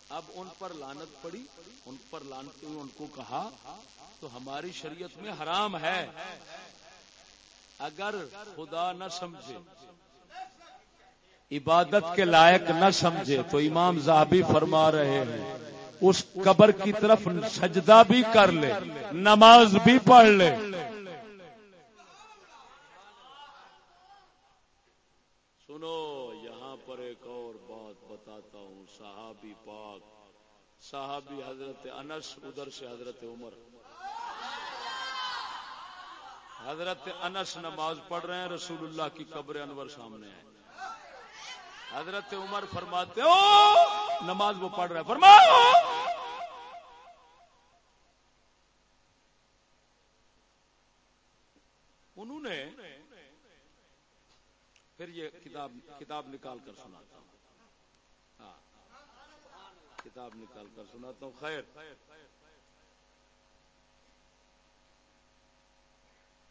اب ان پر لانت پڑی، ان پر لانت ان کو کہا، تو ہماری شریعت میں حرام ہے۔ اگر خدا نہ سمجھے، عبادت کے لائق نہ سمجھے، تو امام زاہبی فرما رہے ہیں، اس قبر کی طرف سجدہ بھی کر لے، نماز بھی پڑھ لے سنو یہاں پر ایک اور بات بتاتا ہوں صحابی پاک۔ صحابی حضرت انس، ادھر سے حضرت عمر۔ حضرت انس نماز پڑھ رہے ہیں، رسول اللہ کی قبر انور سامنے ہے حضرت عمر فرماتے ہو، نماز وہ پڑھ رہے فرماؤ! انہوں نے پھر یہ کتاب کتاب نکال کر سناتا ہوں۔ ہاں۔ کتاب نکال کر سناتا ہوں. خیر.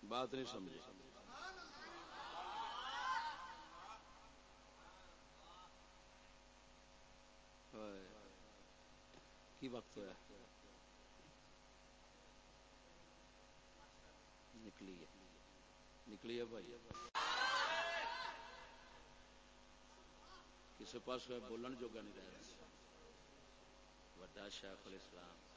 بات نہیں سمجھے. کی وقت ہوا نکلی ہے. نکلی ہے بھائی. کسی پاس بولن جوگا نہیں رہا وڈا شیخ الاسلام